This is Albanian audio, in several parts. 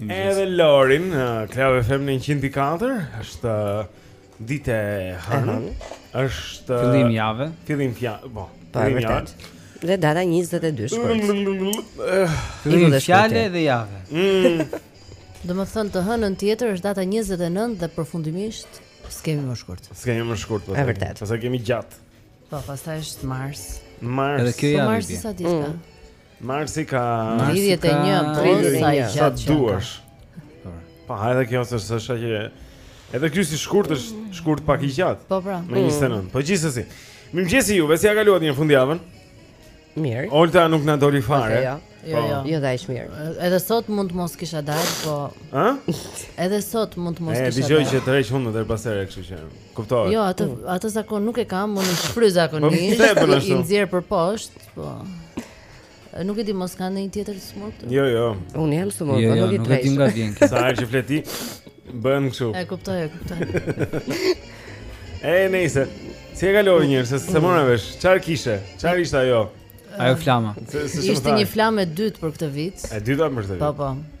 Edhe Lorin, Klab FM në 104, është ditë e hënë, është... Fillim jave. Fillim fjave, po. Pa, po, vërtet. Dhe data 22 shkurt. Fillim fjale dhe jave. Mm. Dhe me thënë të hënën tjetër është data 29 dhe përfundimisht s'kemi më shkurt. S'kemi më shkurt, po. E vërtet. Pastaj kemi gjat. Po, pastaj është mars. Mars. Edhe kjo po, javë. Mars sa ditë. Mm. Marsi ka 31 po sa i gjatë që duash. Po hajde kjo se është sa që Edhe ky si shkurt është shkurt pak i gjatë. Po pra. Me 29. Po gjithsesi. Mirëmëngjesi juve, si ia kaluat një fundjavën? Mirë. Olta nuk na doli fare. Jo, jo, po. jo. Jo dash mirë. Edhe sot mund të mos kisha dalë, po. Ë? Edhe sot mund të mos kisha dalë. E dëgjoj që tërheq hundën herë pas here, kështu që. Kuptoj. Jo, atë atë zakon nuk e kam, unë shfryj zakonisht. Po, I nxjerr për poshtë. Po. Nuk e di mos ka ndonjë tjetër sëmurë. Jo, jo. Unë jam sëmurë, jo, po jo, nuk e di. Nuk e di nga vjen kjo. Sa herë që fleti bën kështu. E kuptoj, e kuptoj. Ej, nice. Si e kalove njëherë, se s'e mora vesh. Çfarë kishe? Çfarë ishte ajo? Ajo flama. Ishte një flamë e dytë për këtë vit. E dyta për këtë vit. Po, po.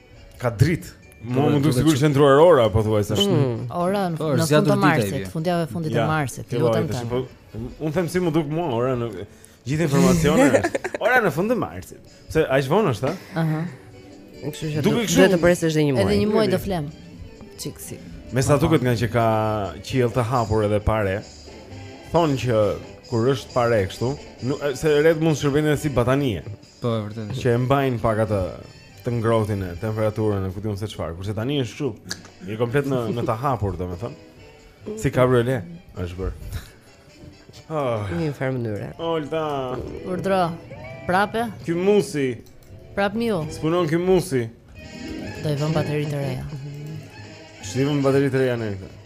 Ka dritë. Mos mund të sigurisht ndërruar ora apo thua se është. Mm. Ora në po, fund të marsit, fundjavën e fundit të marsit. Të lutem tani. Po, unë them s'më duket mua ora në gjithë informacionin është. Ora në fund të marsit. Se aq vonë është, ha? Aha. Kështu që duhet të presësh edhe një muaj. Edhe një muaj do flem. Çiksi. Me sa duket nga që ka qiell të hapur edhe pa re. Thonë që kur është pa re kështu, se retë mund shërbejnë si batanije. Po, vërtetë. Që e mbajnë pak atë të ngrohtën e temperaturën e ku di unë se çfarë. Kurse tani është kështu, një komplet në në të hapur, domethënë. Si kabriole është bër. Oh. Në një farë mënyre. Olta. Urdhro. Prapë. Ky mausi. Prap miu. S'punon ky mausi. Do i vëm bateri të reja. T'i vëmë bateri të reja në këtë.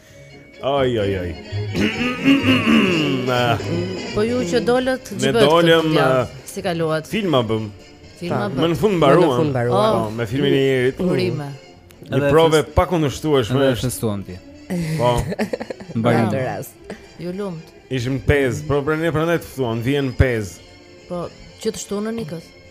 Oj oj oj. Po ju që dolët ç'bëhet? Ne dolëm uh, si kaluat. Filma bëm. Filma bëm. Më në fund mbaruam. Oh. Po, me filmin e Jerit. Urime. Një provë e pakundërshtueshme. Edhe s'të ftuan ty. Po. Mbarim të rast. Ju lumt. Ishim Pezë, po prandaj prandaj të ftuan, vjen Pezë. Po, që të shtunën ikës.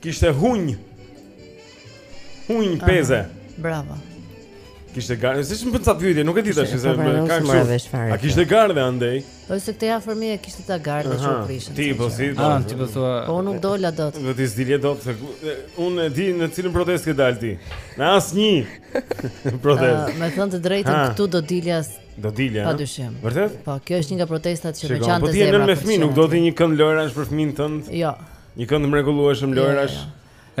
Kishte hunj. Hunj Peze. Bravo. Kishte gardhe, ç'i më bën ca pyetje, nuk e di tash se po, më ka kështu. A kishte gardhe andej? Po se këtë javë fëmija kishte ta gardhe që u prishën. Ti po si? Ah, ti po thua. Po nuk dola dot. Do ta zgjidhje dot se unë e di në cilën protestë ke dalë ti. Në asnjë protestë. Ah, me thënë të drejtën këtu do dilja Do dilja. Pa dyshim. Vërtet? Po, kjo është një nga protestat që do qan zemra. Po ti je nënë me fëmijë, nuk do të një kënd lojërash për fëmin tënd? Jo. Një kënd të mrekullueshëm jo, jo, lojërash. Jo.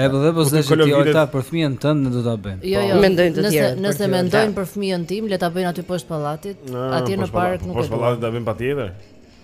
Edhe po dhe po s'deshe ti ata për fëmijën tënd do ta bëjnë. Jo, jo, po, mendojnë të tjerë. Nëse nëse mendojnë për fëmijën tim, le ta bëjnë aty poshtë pallatit, ah, atje në park nuk e di. Poshtë pallatit ta bëjnë patjetër.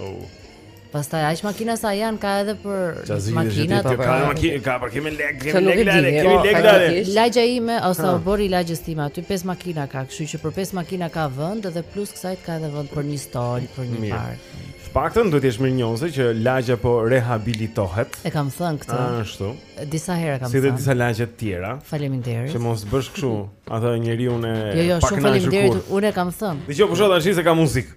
Oh. Pastaj aq makina sa janë ka edhe për makina të tjera. Ka makina, ka po kemi lek, kemi lek, kemi lek. Po, Lagja ime ose u bëri lagjës time aty pesë makina ka, kështu që për pesë makina ka vend dhe plus kësaj ka edhe vend për një stol, për një park. Të paktën duhet të jesh mirënjohëse që lagja po rehabilitohet. E kam thënë këtë. Ashtu. Disa herë kam thënë. Si dhe disa lagje të tjera. Faleminderit. Që mos bësh kështu, atë njeriu ne. Jo, jo, shumë faleminderit. Unë e kam thënë. Dgjoj, po shoh tash se ka muzikë.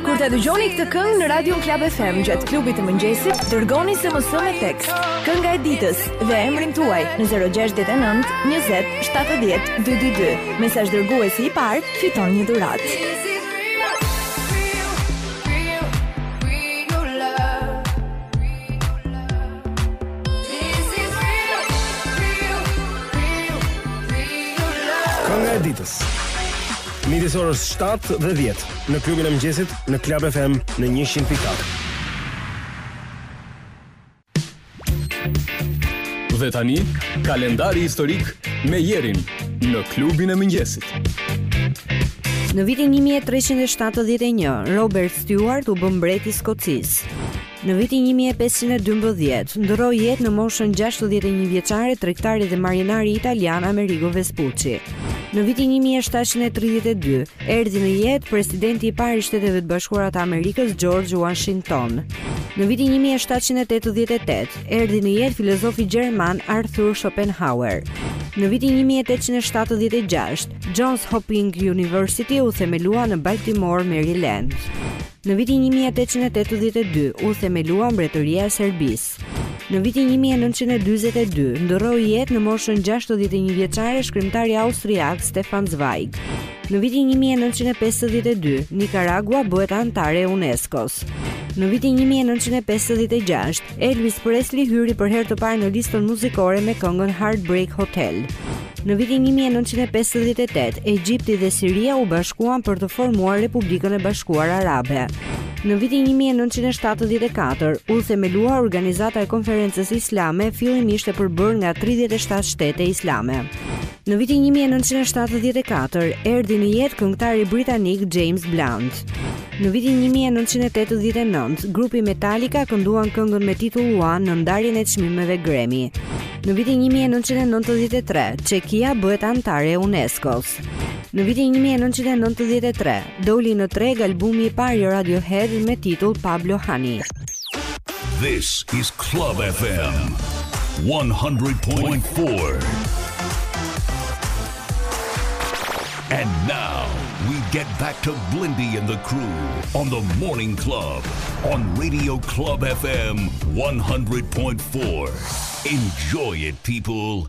Kur të dëgjoni këtë këngë në Radio Club FM gjatë klubit të mëngjesit, dërgoni SMS me tekst. Kënga e ditës dhe emrin tuaj në 069 20 70 222. Mesazhdërguesi i parë fiton një dhuratë. Kënga e ditës. Midis orës 7 dhe 10 në klubin e mëngjesit në Club FM në 100.4. Dhe tani, kalendari historik me Jerin në klubin e mëngjesit. Në vitin 1371, Robert Stewart u bë mbret i Skocisë. Në vitin 1512, ndërroi jetë në moshën 61 vjeçare tregtari dhe marinari italian Amerigo Vespucci. Në vitin 1732, erdhi në jetë presidenti i parë i Shteteve të Bashkuara të Amerikës, George Washington. Në vitin 1788, erdhi në jetë filozofi gjerman Arthur Schopenhauer. Në vitin 1876, Johns Hopkins University u themelua në Baltimore, Maryland. Në vitin një mijë e tetëqind e tetëdhjetë e dy u themelua Mbretëria e Serbisë. Në vitin një mijë e nëntëqind e dyzet e dy ndërroi jetë në moshën gjashtëdhjetë e një vjeçare shkrimtari austriak Stefan Zweig. Në vitin një mijë e nëntëqind e pesëdhjetë e dy Nikaragua bëhet anëtare e UNESCO-s. Në vitin një mijë e nëntëqind e pesëdhjetë e gjashtë Elvis Presley hyri për herë të parë në listën muzikore me këngën Heartbreak Hotel. Në vitin 1958, Egjipti dhe Siria u bashkuan për të formuar Republikën e Bashkuar Arabe. Në vitin 1974, u themelua Organizata e Konferencës Islame, fillimisht e përbërë nga 37 shtete islame. Në vitin një mijë e nëntëqind e shtatëdhjetë e katër, erdhi në jetë këngëtari britanik James Blunt. Në vitin një mijë e nëntëqind e tetëdhjetë e nëntë, grupi Metallica kënduan këngën me titull One në ndarjen e çmimeve Grammy. Në vitin 1993, Çekia bëhet anëtare e UNESCO-s. Në vitin 1993, doli në treg albumi i parë i Radiohead me titull Pablo Honey. This is Club FM 100.4. And now we get back to Blindy and the crew on the Morning Club on Radio Club FM 100.4. Enjoy it, people.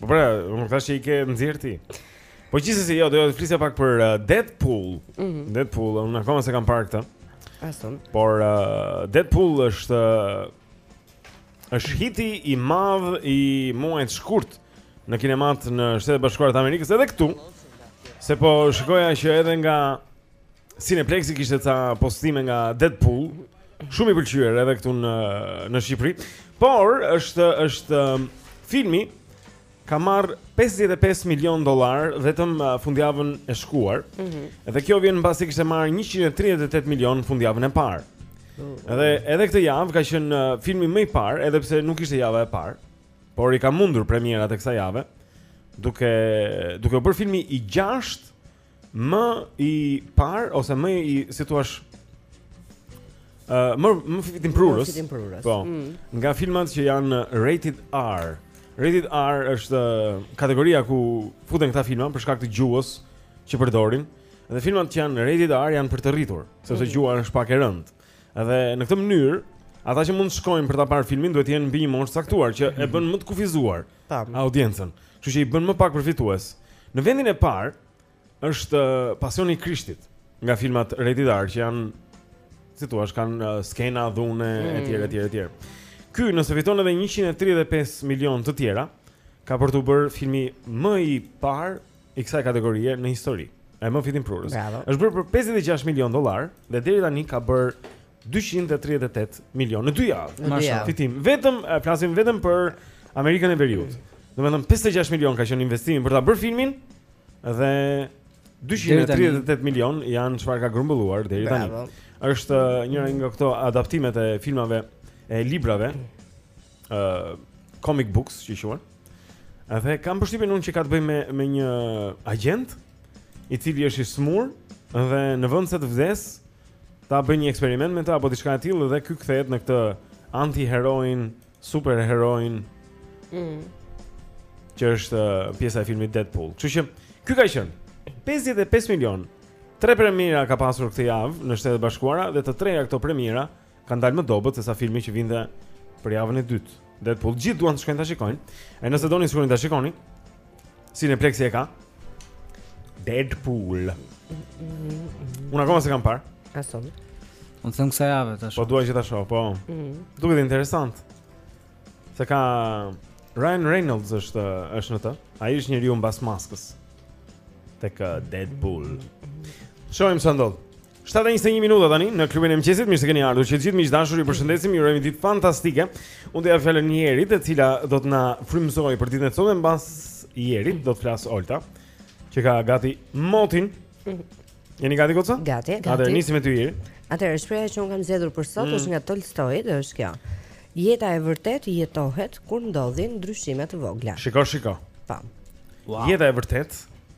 Po pra, unë thashë që i ke nxjerrë ti. Po gjithsesi jo, doja të flisja pak për uh, Deadpool. Mm -hmm. Deadpool, unë akoma s'e kam parë këtë. As unë. Por uh, Deadpool është uh, është hiti i madh i muajit shkurt në kinemat në Shtetet e Bashkuara të Amerikës edhe këtu. Se po shikoja që edhe nga Cineplexi kishte ca postime nga Deadpool, shumë i pëlqyer edhe këtu në në Shqipëri. Por është është um, filmi ka marrë 55 milion dollar vetëm uh, fundjavën e shkuar. Ëh. Mm dhe kjo vjen mbasi kishte marrë 138 milion fundjavën e parë. Oh. Edhe edhe këtë javë ka qenë uh, filmi më i parë, edhe pse nuk ishte java e parë, por i ka mundur premierat e kësaj jave, duke duke u bërë filmi i gjashtë më i parë ose më i si thua Uh, më më fitimprurës. Po. Mm. Nga filmat që janë rated R. Rated R është kategoria ku futen këta filma për shkak të gjuhës që përdorin. Dhe filmat që janë rated R janë për të rritur, sepse mm. gjuha është pak e rëndë. Dhe në këtë mënyrë, ata që mund të shkojnë për ta parë filmin duhet të jenë mbi një moshë të caktuar që e bën më të kufizuar. Tam. audiencën. Kështu që i bën më pak përfitues. Në vendin e parë është uh, Pasioni i Krishtit nga filmat rated R që janë si thua, kanë uh, skena dhune mm. etj etj etj. Ky nëse fiton edhe 135 milion të tjera, ka për t'u bërë filmi më i parë i kësaj kategorie në histori. E më fitimprurës. Është bërë për 56 milion dollar dhe deri tani ka bërë dyqind e tridhjetë e tetë milionë në dy javë. Në dy javë. Fitim. Vetëm e, flasim vetëm për Amerikën e Veriut. Domethënë 56 milionë ka qenë investimi për ta bërë filmin dhe 238 milionë janë çfarë ka grumbulluar deri tani. Bravo. Është e, njëra nga këto adaptimet e filmave e librave ë uh, comic books që quhen. Edhe kam përshtypjen unë që ka të bëjë me me një agjent i cili është i sëmurë dhe në vend se të vdesë këta bëjnë një eksperiment me të apo diçka e tillë dhe ky kthehet në këtë anti-heroin, super-heroin. Mm. Që është uh, pjesa e filmit Deadpool. Kështu që ky ka qenë 55 milion. Tre premiera ka pasur këtë javë në Shtetet e Bashkuara dhe të trija këto premiera kanë dalë më dobët se sa filmi që vinte për javën e dytë. Deadpool gjithë duan të shkojnë ta shikojnë. E nëse doni të shkoni ta shikoni, Cineplex e ka Deadpool. Unë akoma s'e kam parë. Asom. Unë them kësaj jave ta shoh. Po dua që ta shoh, po. Mm. Duket interesant. Se ka Ryan Reynolds është është në të. Ai është njeriu mbas maskës. Tek uh, Deadpool. Shohim ça ndodh. 7:21 minuta tani në klubin e mëngjesit, mirë se keni ardhur. Të gjithë miq të dashur, ju përshëndesim, ju urojmë ditë fantastike. Unë do t'ia jap fjalën Jerit, e cila do të na frymëzojë për ditën e sotme mbas Jerit, do të flasë Olta, që ka gati motin. Jeni gati goca? Gati. Atëherë nisim me ty Jeri. Atëherë shprehja që unë kam zgjedhur për sot mm. është nga Tolstoi, dhe është kjo. Jeta e vërtet jetohet kur ndodhin ndryshime të vogla. Shiko, shiko. Po. Wow. Jeta e vërtet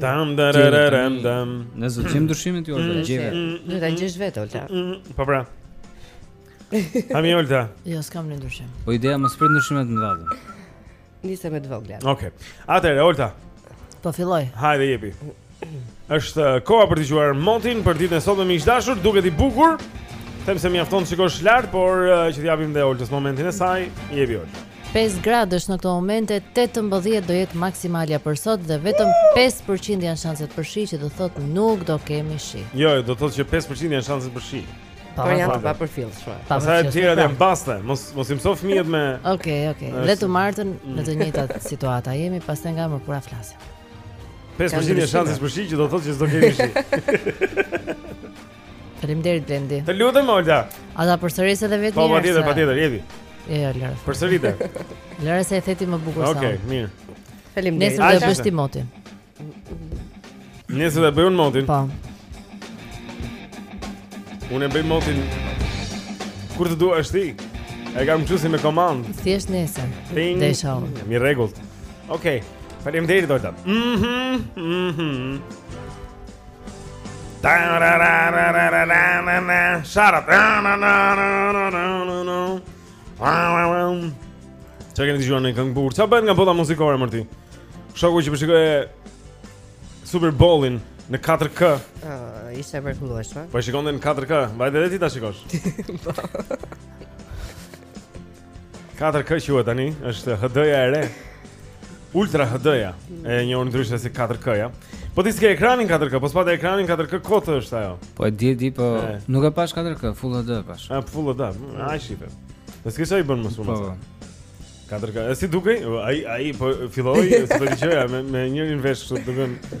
Tam da ra ra ra dam. Ne s'ta themi ndryshimin ti ose gjeje. Do ta gjesh vetë Olta. Mm, mm, mm. Po pra. Ha mi Olta. Jo, s'kam ndryshim. Po ideja mos prit ndryshime të mëdha. Nisem me të vogla. Okej. Atëre Olta. Po filloj. Hajde jepi. Është uh, koha për dëgjuar motin për ditën e sotme miq të dashur, duket i bukur. Them se mjafton të shikosh lart, por uh, që t'i japim dhe Oltës momentin e saj, jepi Olta. Pesë gradë është në këto momente, tetëmbëdhjetë do jetë maksimalja për sot dhe vetëm pesë për qind janë shanset për shi që do thotë nuk do kemi shi. Jo, do thotë që pesë për qind janë shanset për shi. Po janë të papërfillshme. Pastaj të tjerat janë baste, mos mos i mëso fëmijët me Okej, okej. Edhe të martën në të njëjtën situatë jemi, pastaj nga e mërkura flasim. Pesë për qind janë shanset për shi që do të thotë që s'do kemi shi Faleminderit Blendi. Të lutem Olta. A ta përsëris edhe vetë? Po, patjetër, patjetër, jepi. Jo, jo, lëre. Përsëritë. Lëre se e the ti më bukur sa. Okej, mirë. Faleminderit. Nesër do të bësh ti motin. Nesër do të bëj unë motin. Po. Unë e bëj motin Kur të duash ti E kam që si me komandë Thjesht nesër Thing Dhe isha unë Në rregull Okej okay. Faleminderit Olta mm -hmm. mm -hmm. Shara Ça keni dëgjuar ndonjë këngë bukur? Ça bëhet nga bota muzikore mër ti? Shoku që po shikonte Super Bowlin në 4K uh, Ishte e mrekullueshme Po e shikonte në 4K Vajte dhe ti ta shikosh Po 4K quhet tani, është HD-ja e re. Ultra HD-ja, e njohur ndryshe si 4K-ja. Po ti s'ke ekranin 4K, po s'pate ekranin 4K, kot është ajo? Po e di, di, po e. nuk e pashë 4K, Full HD e pashë. A, Full HD, mm, a i shqipe. Dhe s'ke sa i bënë më sunë? Po, po. 4K, e si dukej? Ai, ai, po filloj, si po t'i qëja, me, me njërin vesh kështu të gënë.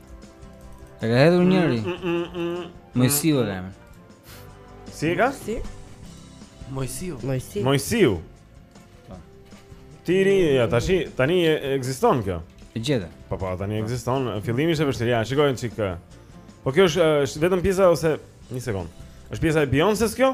E ka hedhur njëri. Mm, mm, mm, Mojsiu e kam. Si e ka? Si? Mojsiu. Mojsiu. Mojsiu. Po. Tiri, ja tashi tani ekziston kjo. E gjete. Po po, tani po. ekziston. Fillimi ishte vështirë. Ja, shikojmë çik. Po kjo është vetëm pjesa ose një sekond. Është pjesa e Beyoncé-s kjo?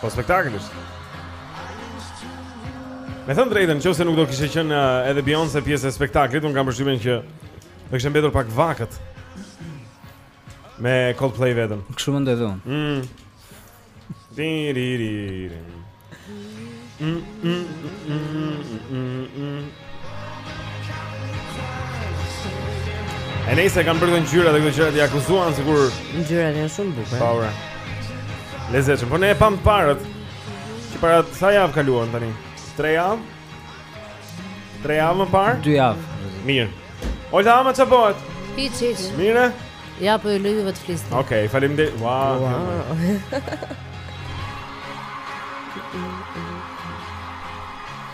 Po spektakël është. Me thënë të drejtën, në qofë se nuk do kishte qenë uh, edhe Beyoncé pjesë e spektaklit, unë kam përshtypjen që do kishte mbetur pak vakët me Coldplay vetëm. Kështu mendoj edhe unë. Mm. Di, E kam, kanë bërë ngjyrat dhe këto gjërat i akuzuan sikur ngjyrat janë shumë të bukura. Po pra. Lezetshëm, po ne e pamë të parët. Që para sa javë kaluan tani? 3 javë? 3 javë më parë? 2 javë. Mirë. Ojta ama çfarë bëhet? Hiç, hiç. Mirë. Ja po ju lë juve të flisni. Okej, okay, faleminderit. Wow. wow.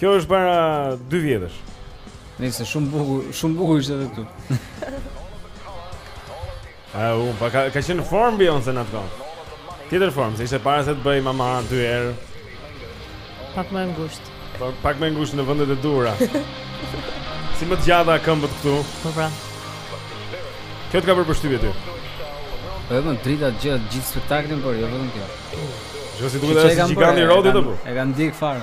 Kjo është para 2 vjetësh. Nice, shumë bukur, shumë bukur ishte edhe këtu. Ah, u pa ka ka qenë në formë Beyoncé në atë kohë. Tjetër formë, se ishte para se të bëhej mama dy herë. Pak më e ngushtë. Po pak më ngushtë në vendet e duhura. si më të gjata këmbët këtu. Po pra. Kjo të ka bërë përshtypje ty. Po edhe dritat gjithë gjithë spektaklin, por jo vetëm kjo. Jo si duhet të jesh gjigant i Rodit apo? E kanë ndjek fare.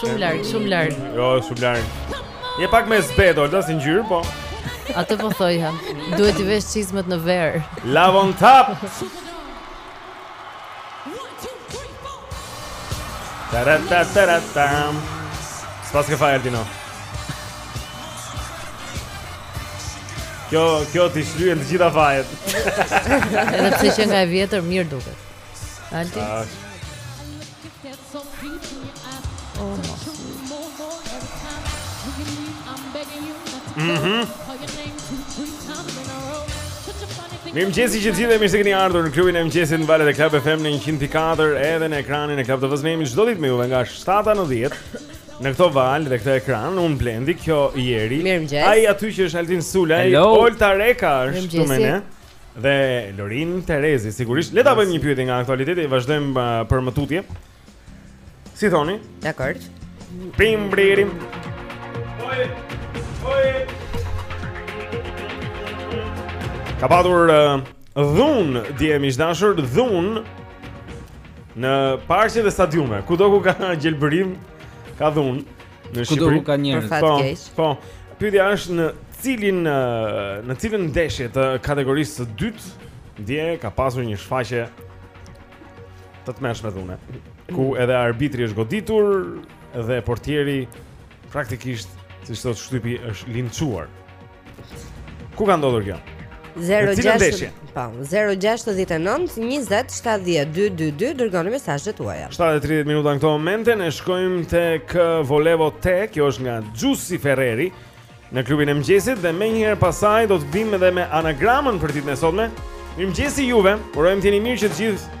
Shumë larg, shumë larg. Jo, shumë larg. Je pak më zbehtë, Olta, si ngjyrë, po. Atë po thoja. Duhet të vesh çizmet në verë. Love on top. Taratatatam. S'paske faj Dino. Kjo, kjo t'i shlyen të gjitha fajet. Edhe pse kënga e vjetër mirë duket. Alti. Ah. Oh, mm -hmm. Mirëmëngjesi të gjithë dhe mirë se keni ardhur në klubin e mëngjesit në valët e Club FM në 104 edhe në ekranin e Club Televizion jemi çdo ditë me juve nga 7 në 10 Në këto valë dhe këto ekran, unë Blendi, kjo Jeri Mirëmëngjesi Ai aty që është Altin Sulaj, Olta Reka është me ne Dhe Lorin Terezi, sigurisht. Le ta bëjmë një pyetje nga aktualiteti, vazhdojmë uh, për më tutje. Si thoni? Dakord. Pim bririm. Oj. Oj. Ka patur uh, dhunë, dje miq të dashur, dhunë në parqe dhe stadiume, kudo ku ka gjelbërim, ka dhunë. Në Shqipëri. Kudo ka njerëz. Po, po. Pyetja është në cilin në cilën ndeshje të kategorisë së dytë dje ka pasur një shfaqje të tmerrshme dhune, ku mm. edhe arbitri është goditur dhe portieri praktikisht siç thotë shtypi është linçuar. Ku ka ndodhur kjo? 06 po 069 20 70 222 dërgoni mesazhet tuaja. 7:30 minuta në këto momente ne shkojmë tek uh, Volevo Te, kjo është nga Giusy Ferreri në klubin e mëngjesit dhe menjëherë pas saj do të vijmë edhe me anagramën për ditën e sotme. Mirëmëngjesi juve. Urojmë të jeni mirë që të gjithë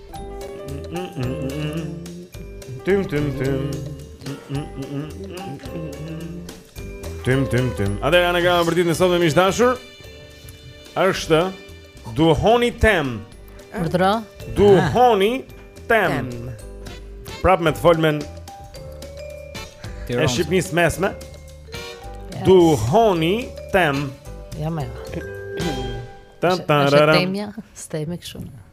Tym tym tym. Tym tym tym. Atëherë anagrama për ditën e sotme miq të dashur? Është duhoni tem. Urdhro. Duhoni tem. Prap me të folmen e Shqipnis mesme Duhoni tem Ja me Temja Temja kështu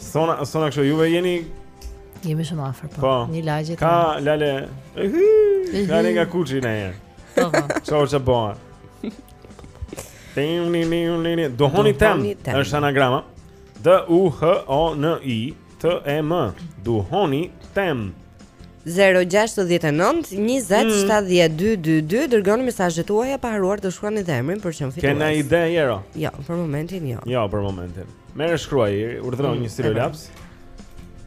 Sona, sona kështu juve jeni Jemi shumë afër po. po. Një lagje. Ka lale. Ka ne nga Kuçi ne. Po. po. Çfarë ç'a bën? Tim ni ni ni ni. Duhoni tem. Është anagrama. D U H O N I T E M. Duhoni tem. 0-6-9-20-70-222 Dërgoni mesazhet tuaja pa harruar të shkruani dhe emrin për çdo fitues Ke na ide Jero? Jo, për momentin jo Jo, për momentin Merre shkruaj, urdhëro mm, një stilolaps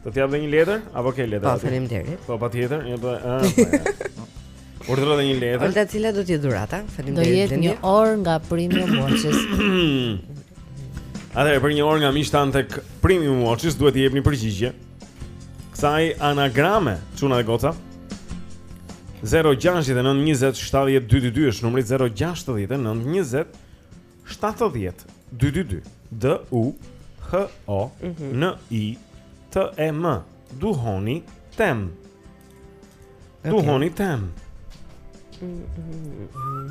Të ta jap dhe një letër? Apo ke letër? Po, po, faleminderit Po, patjetër. Një për... Po, po, urdhëro dhe një letër Olta cila do t'jetë dhurata? Falim do jetë një orë nga Premium Watches Atëherë, për një orë nga miqtë tanë te Premium Watches Duhet t'jepni përgjigje Kësaj anagrame, çuna dhe goca 0-6-9-20-70-222 është numri 0-6-9-20-70-222 D-U-H-O-N-I-T-E-M Duhoni tem Duhoni tem mm, mm, mm,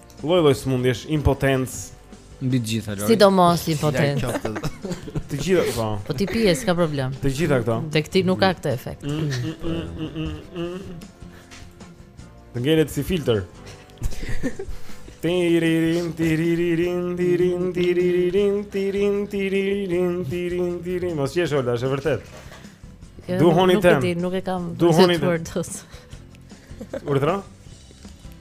Lloj-lloj smundjesh, impotencë, mbi të gjitha Lori. Sidomos impotencë. Të gjitha po. Po ti pije s'ka problem. Të gjitha këto. Tek ti nuk ka këtë efekt. Mm, mm, mm, të ngelet si filter. Tiririn tiririn tirin tiririn tirin tiririn tirin tirin Mos qesh Olta, është e vërtet. Duhoni tem. Nuk e di, nuk e kam. Duhoni tem. Urdhro?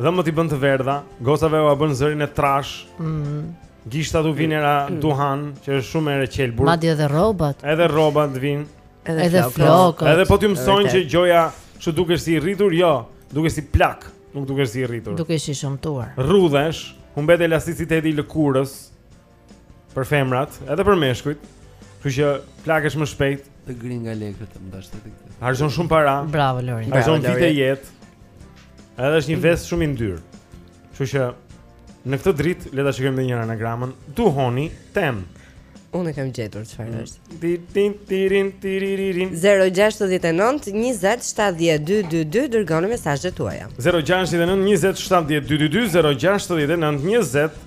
Dhëmbët i bën të verdha, gocave ua bën zërin e trashë. Ëh. Mm. Gishtat u vinë era mm. duhan, që është shumë erë qelbur. Madje edhe rrobat. Edhe rrobat vijnë. Edhe, edhe flokët. Edhe po t'i mësojnë që gjoja, kështu dukesh si i rritur, jo, dukesh si plak, nuk dukesh si i rritur. Dukesh i shëmtuar. Rrudhesh, humbet elasticiteti i lëkurës. për femrat, edhe për meshkujt. Kështu që plakesh më shpejt, të grin nga lekët, më dash të këtë. Harxhon shumë para. Bravo Lori. Harxhon vite jetë. Edhe është një ves shumë i ndyrë. Kështu që në këtë dritë le ta shikojmë edhe njëherë anagramën. Duhoni tem. Unë kam gjetur çfarë mm. është. Ti ti ti rin ti ri ri rin. 069 20 70 222 dërgoni mesazhet tuaja. 069 20 70 222 069 20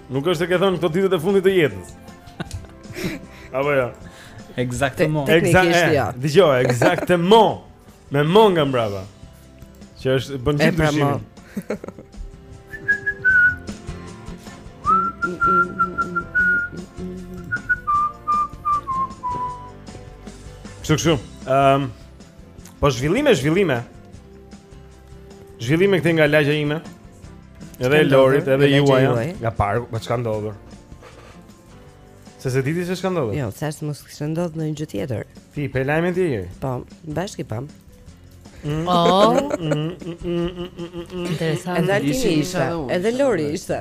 Nuk është se ke thënë këto ditët e fundit të jetës. Apo jo. Exactement. Exactement. Jo. Dëgjo, exactement. Me mo nga mbrapa. Që është bën gjithë pra, dyshimin. Kështu kështu. Ehm. Um, po zhvillime, zhvillime. Zhvillime ke dhe nga lagja ime Edhe e Lorit, edhe juaja Nga parku, pa po ç'ka ndodhur Se s'e di ti se ç'ka ndodhur Jo, thashë mos kishte ndodhur ndonjë gjë tjetër Ti, pe lajmet Jeri Po, bashkë i pamë Oh. Interesant. Edhe Altini ishte, edhe Lori ishte.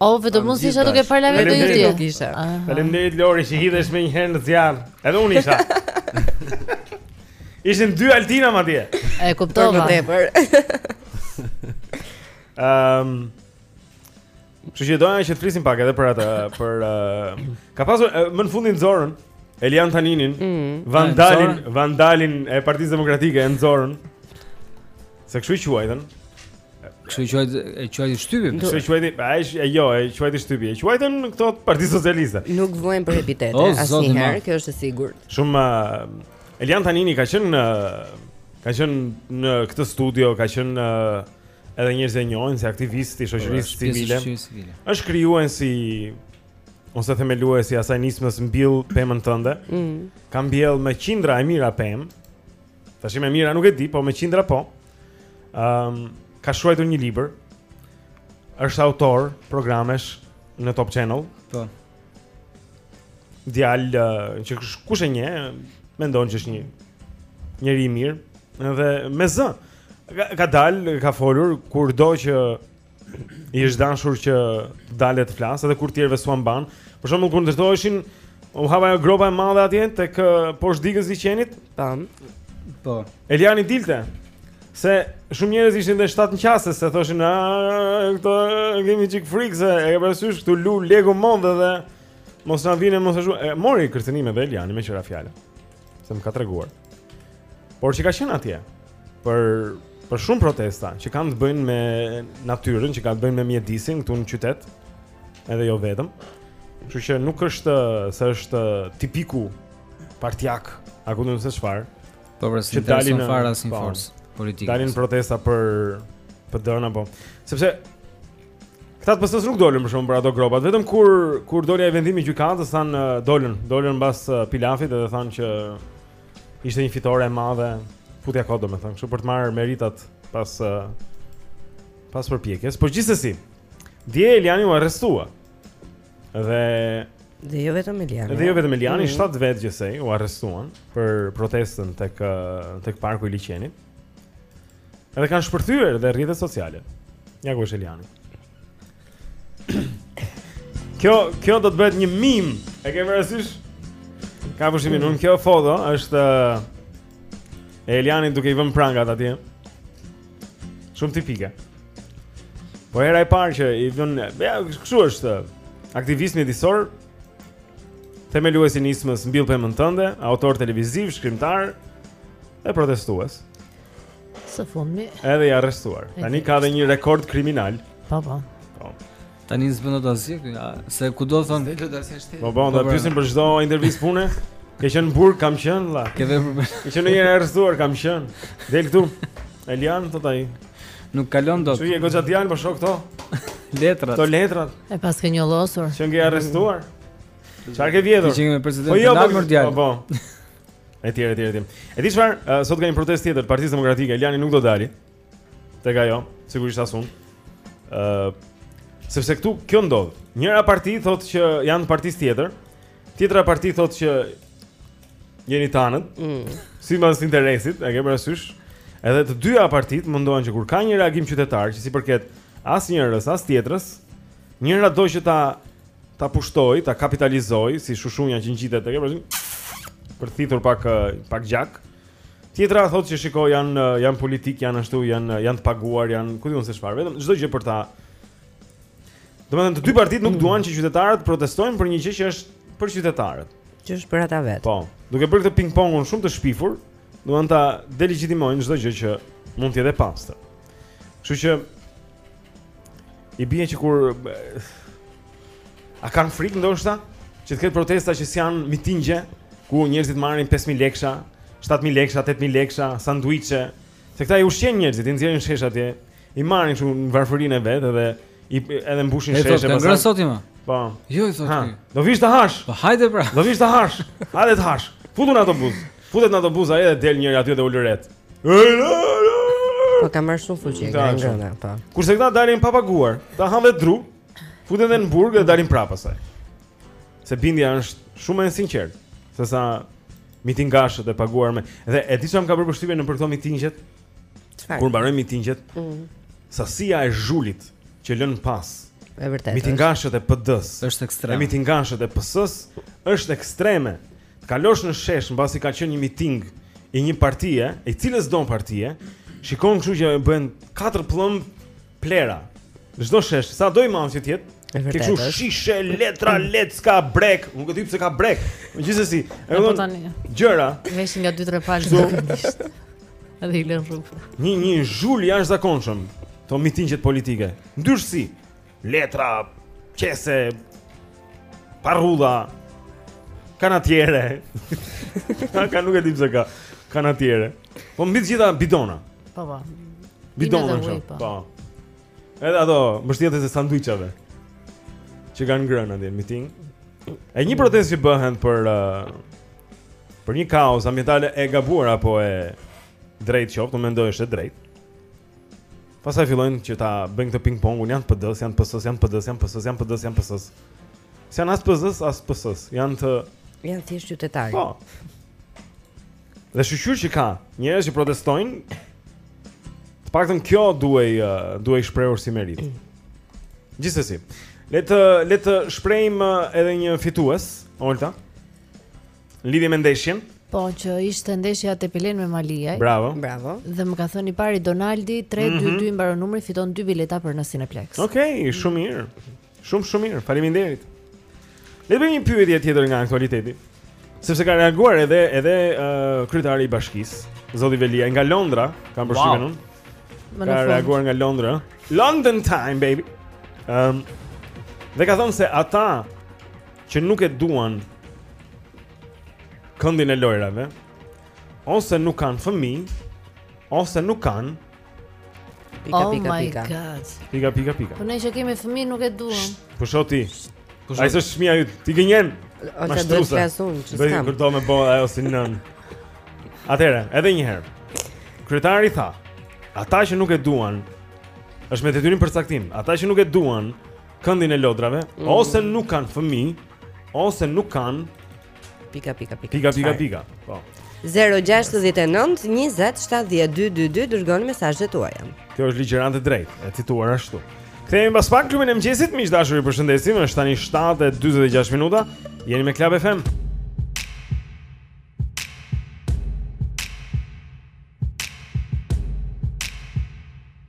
Oh, vetëm mos isha duke parë lajme të dytë. Nuk ishte. Faleminderit Lori që hidhesh menjëherë në zjarr. Edhe unë isha. Ishin dy Altina madje. E kuptova. Për më tepër. Ehm. um, Kështu që doja që të flisim pak edhe për atë, për uh, ka pasur uh, më në fund e nxorën, Elian Taninin, mm. Vandalin, e, Vandalin e Partisë Demokratike e nxorën. Se kështu e quajtën. Kështu e quajti, e quajtën shtypi. Kështu e quajtën, a është e jo, e quajtën shtypi. E quajtën këto Parti Socialiste. Nuk vuajnë për epitete oh, asnjëherë, kjo është e sigurt. Shumë uh, Elian Tanini ka qenë në ka qenë në këtë studio, ka qenë në edhe njerëzit e njohin si aktivist i shoqërisë po, civile. Është krijuesi ose themeluesi i asaj nismës mbill pemën tënde. Mm. Ka mbjellë me qindra e mijëra pemë. Tashi me mijëra nuk e di, po me qindra po. Ëm um, ka shkruar një libër. Është autor programesh në Top Channel. Po. djalë uh, që kush e njeh, mendon që është një njeri i mirë, edhe me zë. Ka, ka dalë, ka folur kurdo që i është dashur që të dalë e të flasë edhe kur të tjerëve s'ua mban. Për shembull kur ndërtoheshin u hap ajo gropa e madhe atje tek poshtë digës liqenit. Tan. Po. Eliani dilte. Se shumë njerëz ishin dhe shtatë nqase se thoshin a këto kemi çik frikë se e ke parasysh këtu luhet gurë mund edhe mos na vjen mos ashtu e mori kërcënime dhe Eliani meqë ra fjala. Se më ka treguar. Por ka qenë atje? Për për shumë protesta që kanë të bëjnë me natyrën, që kanë të bëjnë me mjedisin këtu në qytet, edhe jo vetëm. Kështu që nuk është se është tipiku partiak, a ku do të thosh çfarë? Po pra, që dalin fare asnjë po, forcë politike. Dalin protesta për për dërna po. Sepse këta të PD-së nuk dolën për shembull për ato gropat, vetëm kur kur doli ai vendimi gjykatës thanë dolën, dolën mbas pilafit edhe thanë që ishte një fitore e madhe futja kot domethënë, kështu për të marrë meritat pas pas përpjekjes. Por gjithsesi, dje Eliani u arrestua. Dhe dhe jo vetëm Eliani. Dhe jo vetëm Eliani, 7 mm -hmm. veta gjithsej u arrestuan për protestën tek tek parku i Liqenit. Edhe kanë shpërthyer dhe rrjetet sociale. Ja ku është Eliani. Kjo kjo do të bëhet një mim. E ke parasysh? Ka për mendimin tim kjo foto është E Eliani duke i vënë prangat atje. Shumë tipike. Po hera e parë që i vën, ja, kështu është. Aktivist mjedisor, themeluesi i nismës mbill pemën tënde, autor televiziv, shkrimtar dhe protestues. Së fundmi. Edhe i arrestuar. Tani ka edhe një rekord kriminal. Po po. Po. Tani s'bën dot asgjë ky, se kudo thonë. S'bën dot asgjë në shtet. Po bën, do ta pyesin për çdo intervistë pune. Ke qenë në burg, kam qenë valla. Ke vepër. Ke qenë njëherë i arrestuar, kam qenë. Del këtu. Elian thotë ai. Nuk kalon dot. Qenke goxha djalë, po shoh këto. Letrat. Këto letrat. E paske njollosur. Qenke arrestuar. Çfarë ke vjedhur? Qenke me precedent po jo, po, ah mor djalë. Po. po. Etj, etj, etj. E di çfarë? Sot ka një protestë tjetër, e Partisë Demokratike, Eliani nuk do dalë. Tek ajo, sigurisht as unë. Ëh, sepse këtu kjo ndodh. Njëra parti thotë që janë të partisë tjetër, tjetra parti thotë që jeni tanët. Mm. Sipas interesit, e ke parasysh? Edhe të dyja partitë mundohen që kur ka një reagim qytetar që s'i përket as njërës, as tjetrës, njëra do që ta ta pushtojë, ta kapitalizojë si shushunja që ngjitet tek ajo, për të thithur pak pak gjak. Tjetra thotë që shiko janë janë politik, janë ashtu, janë janë të paguar, janë ku di unë se çfarë, vetëm çdo gjë për ta. Domethënë të dy partitë nuk duan që qytetarët të protestojnë për një gjë që është për qytetarët. Që është për ata vetë. Po, duke bërë këtë ping-pongun shumë të shpifur, duan ta delegjitimojnë çdo gjë që mund të jetë e pastër. Kështu që i bie që kur A kanë frikë ndoshta që të ketë protesta që s'janë mitingje ku njerëzit marrin 5000 lekësha, 7000 lekësha, 8000 lekësha, sanduiçe. Se këta i ushqejnë njerëzit, i nxjerrin shesh atje, i marrin kështu në varfërinë e vet edhe i edhe mbushin sheshe pastaj. Është ngrohtë sot më. Po. Jo i thotë. Do vish të hash. Po hajde pra. Do vish të hash. Hajde të hash. Futu në autobus. Futet në autobus ai dhe del njëri aty dhe ulëret. Po ka marrë shumë fuqi nga e ngrëna, po. Kurse këta dalin pa paguar, ta hanë vetë dru, Futen dhe në burg dhe dalin prapë pastaj. Se bindja është shumë më e sinqertë se sa mitingashët e paguar me. Dhe e di ça më ka bërë përshtypje nëpër këto mitingjet. Çfarë? Kur mbarojnë mitingjet, ëh, mm. sasia e zhulit që lën pas. E vërtetë. Mitingashët e PD-së është ekstreme. Mitingashët e PS-së është ekstreme. Të kalosh në shesh mbasi ka qenë një miting i një partie, e cilësdo partie, shikon kështu që bëhen katër pëllëmbë Plera. Çdo shesh, sado i madh që të jetë, Ke kshu shishe, letra, lecka, brekë Nuk e di pse ka brekë Gjithsesi E po tani Gjëra Vesh nga 2-3 palë Në kërëndisht Edhe i lë rrugës Një një zhul i jashtëzakonshëm Te mitingjet politike Ndyrësi Letra Qese Parrulla Kanatiere Ka nuk e di pse ka Kanatiere Po mbi të gjitha bidona. Po po. Bidona kështu. Po. po. Edhe ato mbështjellëset e sanduiçave. Që kanë ngrënë atje në miting. E një protestë që bëhen për uh, për një kauzë ambientale e gabuar apo e drejtë qoftë, unë mendoj është e drejtë. Pastaj fillojnë që ta bëjnë këtë ping-pongun, janë PD, janë PS, janë PD, janë PS, janë PD, janë PS. S'janë as PS, as PS, janë të janë thjesht qytetarë. Po. Dhe shyqyr që ka njerëz që protestojnë. Të paktën kjo duhej duhej shprehur si meritë. Gjithsesi, le të le të shprehim edhe një fitues, Olta. Në lidhje me ndeshjen. Po, që ishte ndeshja Tepelenë Memaliaj. Bravo. Bravo. Dhe e ka thënë i pari Donaldi 322 mm -hmm. mbaron numri fiton dy bileta për në Cineplex. Okej, okay, shumë mirë. Shumë shumë mirë, faleminderit. Le të bëjmë një pyetje tjetër nga aktualiteti. Sepse ka reaguar edhe edhe uh, kryetari i bashkisë, Zoti Veliaj nga Londra, kam përshtypjen unë. Wow. Ka reaguar nga Londra. London time baby. Ehm um, dhe ka thënë se ata që nuk e duan këndin e lojrave ose nuk kanë fëmijë ose nuk kanë Pika, oh pika, pika. Oh my god. Pika pika pika. Po ne që kemi fëmijë nuk e duam. Po shoh ti. Po Ai është fëmija yt. Ti gënjen. Ata do të flasun, ç'kam. Do të kërdo me bën ajo si nën. Atëherë, edhe një herë. Kryetari tha, ata që nuk e duan është me detyrim përcaktim. Ata që nuk e duan këndin e lodrave mm. ose nuk kanë fëmijë ose nuk kanë Pika pika pika. Pika pika pika. Po. 0-6-9-20-7-22 Dërgoni mesazhet tuaja Kjo është ligjëratë e drejtë, e cituar ashtu Kthehemi pas pak klubin e mëngjesit Miq të dashur ju përshëndesim është tani 7 e 46 minuta Jeni me Club FM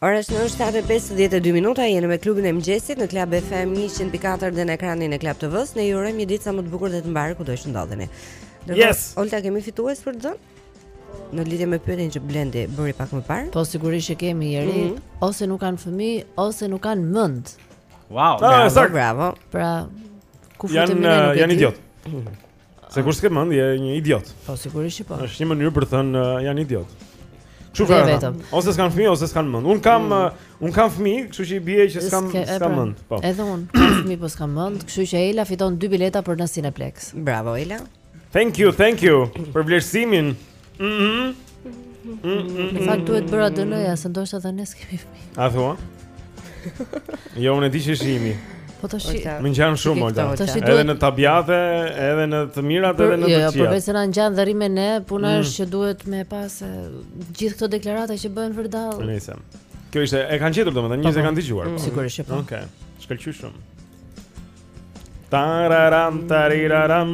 Ora është në 7:52 minuta, jemi me klubin e mëngjesit në Club FM 104 dhe në ekranin e Club TV-s. Ne ju urojmë një ditë sa më të bukur dhe të mbarë kudo që ndodheni. Yes. Olta kemi fitues për të dhënë? në lidhje me pyetjen që Blendi bëri pak më parë. Po sigurisht që kemi Jeri, mm -hmm. ose nuk kanë fëmijë, ose nuk kanë mend. Wow, ah, bravo, bravo. Pra, ku futemi ne? Janë janë idiot. Se kush s'ke mend je një idiot. Po sigurisht që po. Është një mënyrë për të thënë uh, janë idiot. Kështu ka vetëm. Ose s'kanë fëmijë ose s'kanë mend. Unë kam mm. uh, unë kam fëmijë, kështu që i bie që s'kam s'kam pra, mend. Po. Edhe unë kam fëmijë po s'kam mend, kështu që Ela fiton dy bileta për në Cineplex. Bravo Ela. Thank you, thank you për vlerësimin. Mhm. Në fakt duhet bërë DNA-ja, se ndoshta dhe ne s'kemi fëmijë. A thua? Jo, unë e di që është imi. Po tash më ngjan shumë Olta. Edhe në tabiate, edhe në të mirat, edhe në të këqija. Jo, përveç se na ngjan dhe rrimë ne, puna mm. është që duhet, pas gjithë këto deklarata që bëhen vërdall. Nice. Kjo ishte e kanë gjetur domethënë, njerëzit e po, po. kanë dëgjuar. Po. Sigurisht që po. Okej. Shkëlqyshëm. Tararam tariraram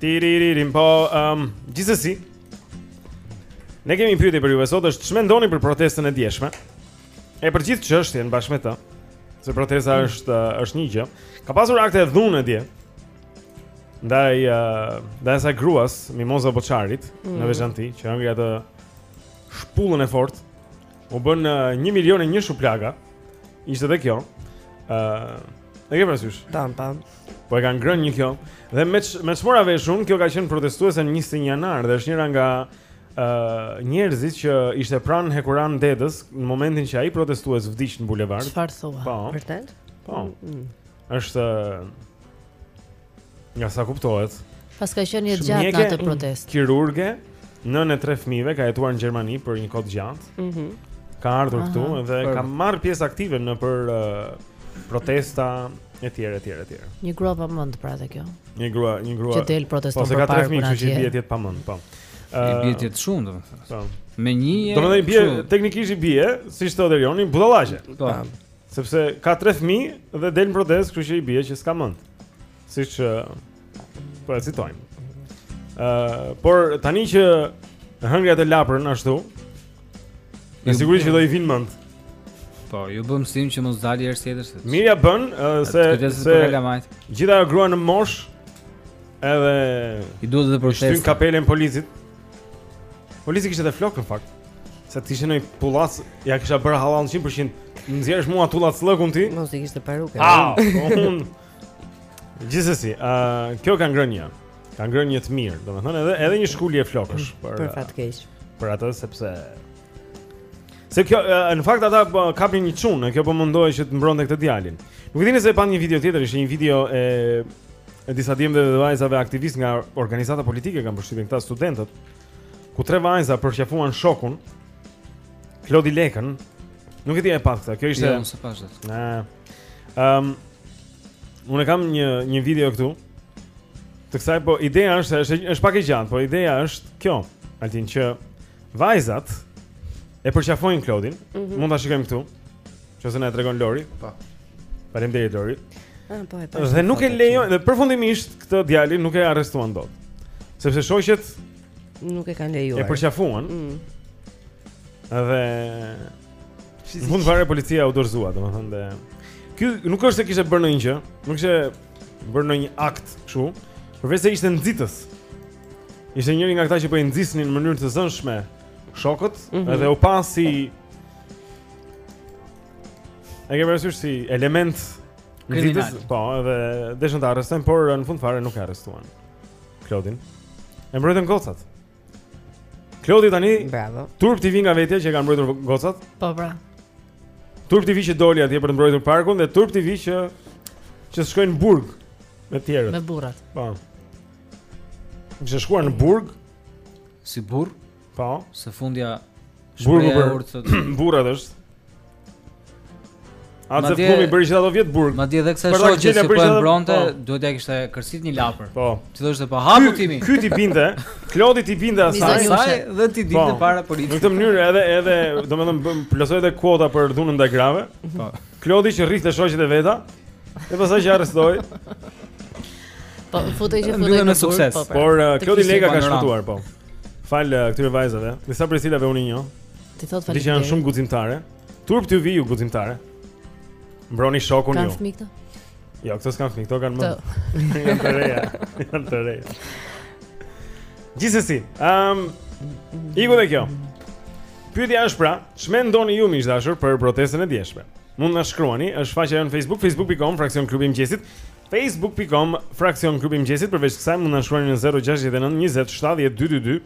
tiriririm po um, gjithsesi Ne kemi një pyetje për juve sot është ç'mendoni për protestën e djeshme? E për gjithë çështjen bashkë me të, se protesta mm. është është një gjë. Ka pasur akte dhunë dje. Ndaj uh, ndaj sa gruas Mimoza Boçarit mm. në veçanti, që hëngri atë shpullën e fortë, u bënë 1 uh, milion e një shuplaka. Ishte edhe kjo. ë uh, E ke parasysh? Tam tam. Po e kanë ngrënë një kjo. Dhe me me ç'mora vesh unë, kjo ka qenë protestuese në 21 janar dhe është njëra nga ë uh, njerëzit që ishte pranë Hekuran Dedës në momentin që ai protestues vdiq në bulevard. Çfarë thua? Po. Vërtet? Po. Mm. Është Nga sa kuptohet, paska qenë një gjë në atë protestë. Kirurge, nënë e tre fëmijëve ka jetuar në Gjermani për një kohë të gjatë. Mhm. Mm ka ardhur këtu dhe për... ka marrë pjesë aktive nëpër uh, protesta etj etj etj. Një grua pa mend pra dhe kjo. Një grua, një grua. Që del proteston për parkun. Po se ka tre fëmijë që i bie të jetë pa mend, po. Ë uh, bie ti shumë domethënë. Po. Me një. Domethënë bie teknikisht i bie, siç thotë Erioni, budallaqe. Po. Sepse ka tre fëmijë dhe del në protestë, kështu që i bie që s'ka mend. Siç po e citojmë. Ë, uh, por tani që hëngria atë laprën ashtu, me siguri që do i vinë mend. Po, iu bë mësim që mos dali herë tjetër se. Mirja bën uh, se se gjithë ajo grua në moshë edhe i duhet të përshëndesim. Shtyn kapelen policit. Polici kishte dhe flokë në fakt. Se të ishte ndonjë tullac, ia kisha bërë hallall 100%. Më nxjerrësh mua tullacllëkun ti? Mos i kishte parukë. Ah, Gjithsesi, ë uh, kjo ka ngrënë një. Ka ngrënë një të mirë, domethënë edhe edhe një shkulje flokësh mm, për për fat keq. Për atë sepse Se kjo në fakt ata po kapnin një çun, kjo po mundohej që të mbronte këtë djalin. Nuk e di nëse e patë një video tjetër, ishte një video e e disa djemve dhe vajzave aktivistë nga organizata politike kam përshtypjen këta studentët ku tre vajza përqafuan shokun Klodi Lekën. Nuk e di e pe këtë. Kjo ishte. Jo, s'e pashë atë. Na. Ehm Unë kam një një video këtu. Të kësaj po ideja është se është është pak e gjatë, po ideja është kjo. Altin që Vajzat e përqafojnë Klodin. Mm -hmm. Mund ta shikojmë këtu. Qoftë se na e tregon Lori. Po. Faleminderit Lori. Ah, po e po. Dhe nuk e lejon, dhe përfundimisht këtë djalin nuk e arrestuan dot. Sepse shoqet nuk e kanë lejuar. E përqafuan. Mm. Dhe Në fund fare policia u dorëzua, domethënë dhe ky nuk është se kishte bërë ndonjë gjë, nuk kishte bërë ndonjë akt kështu, përveç se ishte nxitës. Ishte njëri nga këta që po i nxisnin në mënyrë të zënshme shokët, mm -hmm. edhe u pa si E ke parasysh si element nxitës. Po, edhe deshën ta arrestojnë, por në fund fare nuk e arrestuan. Klodin. E mbrojtën gocat. Klodi tani. Bravo. Turp t'i vijë nga vetja që e kanë mbrojtur gocat? Po, pra. Turp t'i vijë që doli atje për të mbrojtur parkun dhe turp t'i vijë që s'shkoi në burg me të tjerët. Me burrat. Po. Kishte shkuar në burg si burrë? Po, se fundja burgu për burra thotë. Burrat është. Atë të kemi bërë gjithë ato vjet burg. Madje edhe kësaj shoqes që po e mbronte, po. duhet t'ia kishte kërcitur një lapër. Po. T'i thoshte po hapu ti mi. Ky t'i binte, Klodi t'i binte asaj. Asaj dhe të dilte po. para policisë. Në këtë mënyrë edhe edhe domethënë plotësoje edhe kuota për dhunën ndaj grave. Po. Klodi që rrihte shoqet e veta E pasaj që arrestoj Po, futoj që futoj në burë po, pra. Por, uh, Klodi Lega ka shkutuar, po Falë uh, këtyre vajzave Disa prej të cilave unë i njoh Ti thot falë Dhe janë shumë guximtare Turp t'ju vijë guximtare Mbroni shokun ju Kanë fëmijë këto Jo, këto s'kanë fëmijë, këto kanë më. Janë të reja. Janë të reja. Gjithsesi, ehm, um, iku dhe kjo. Pyetja është pra, ç'mendoni ju miq të dashur për protestën e djeshme? Mund na shkruani, është faqja jonë Facebook, facebook.com fraksion klubi i mëngjesit, facebook.com fraksion klubi i mëngjesit, përveç kësaj mund na shkruani në 069 20 70 222,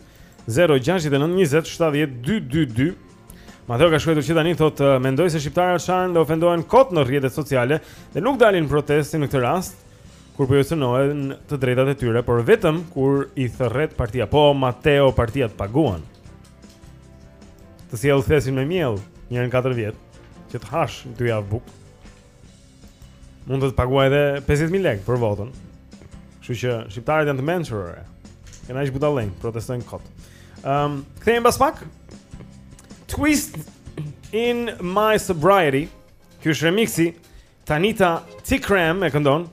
069 20 70 222. Mateo ka shkruar që tani thotë mendoj se shqiptarët shajnë dhe ofendohen kot në rrjetet sociale dhe nuk dalin protestojnë në këtë rast kur po ju cenohen të drejtat e tyre, por vetëm kur i thërret partia. Po Mateo partia të paguan. Të sjell thesin me miell, një herë në katër vjet, që të hash dy javë bukë. Mund të të paguaj dhe 50.000 lek për votën Kështu që shqiptarët janë të mençur E ne jemi budallenj, protestojnë kot um, Kthehemi mbas pak Twist in my sobriety Kjo është remixi Tanita Tikaram e këndon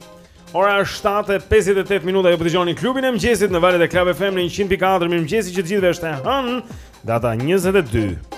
Ora 7:58 minuta, ju po dëgjoni klubin e mëngjesit në valët e Club FM në 100.4. Mirëmëngjesi që të gjithëve është e hënë, data 22.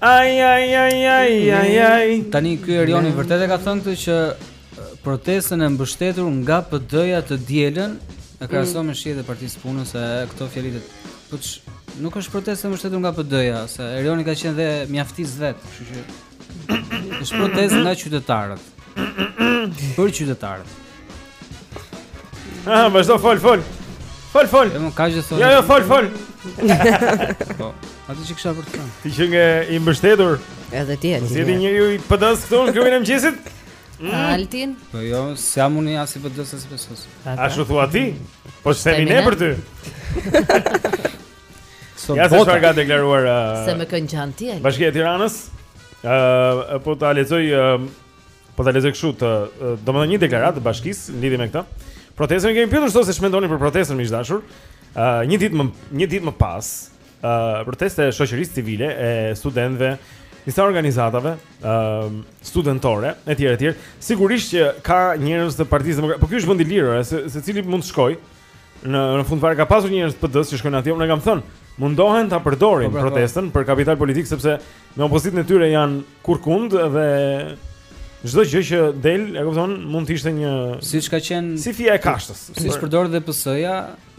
Ai ai ai ai ai ai. Tani ky Erioni vërtet e ka thënë këtë që protestën e mbështetur nga PD-ja të dielën e krahason mm. me shihet e Partisë Punës se këto fjalë të po nuk është protestë e mbështetur nga PD-ja, se Erioni ka qenë dhe mjaftist vetë, kështu që është protestë nga qytetarët. Për qytetarët. Ah, më s'do fol fol. Fol fol. Jo, ka gjë thonë. Jo, jo, fol fol. Po. Atë që kisha për të thënë. Ti që je i mbështetur. Edhe ti atë. Si ti njeriu i PD-s këtu në klubin e mëngjesit? Mm. Altin? Po jo, s'jam unë as i PD-s as PS-s. Ashtu thua ti? Po s'themi ne për ty. Thotë bota. Ja, ka deklaruar... Uh, se me kënë gjanë tjelë. Bashkia e Tiranës, uh, po ta lexoj uh, Po ta lexoj kështu të domethënë një deklaratë të bashkisë në lidhje me këtë. Protestën kemi pyetur sot se ç'mendoni për protestën miq të dashur. Ë uh, një ditë më një ditë më pas, ë uh, protesta e shoqërisë civile e studentëve, disa organizatave, ë uh, studentore etj etj. Sigurisht që ka njerëz të Partisë Demokratike, por ky është vend i lirë, e secili mund të shkojë. Në fund fare ka pasur njerëz të PD-s që shkojnë atje, unë kam thënë, mundohen ta përdorin po, pra, po. protestën për kapital politik sepse me opozitën e tyre janë kurkund dhe Çdo gjë që del, e kupton, mund të ishte një siç ka qenë si fija e kashtës. Siç përdor dhe PS-ja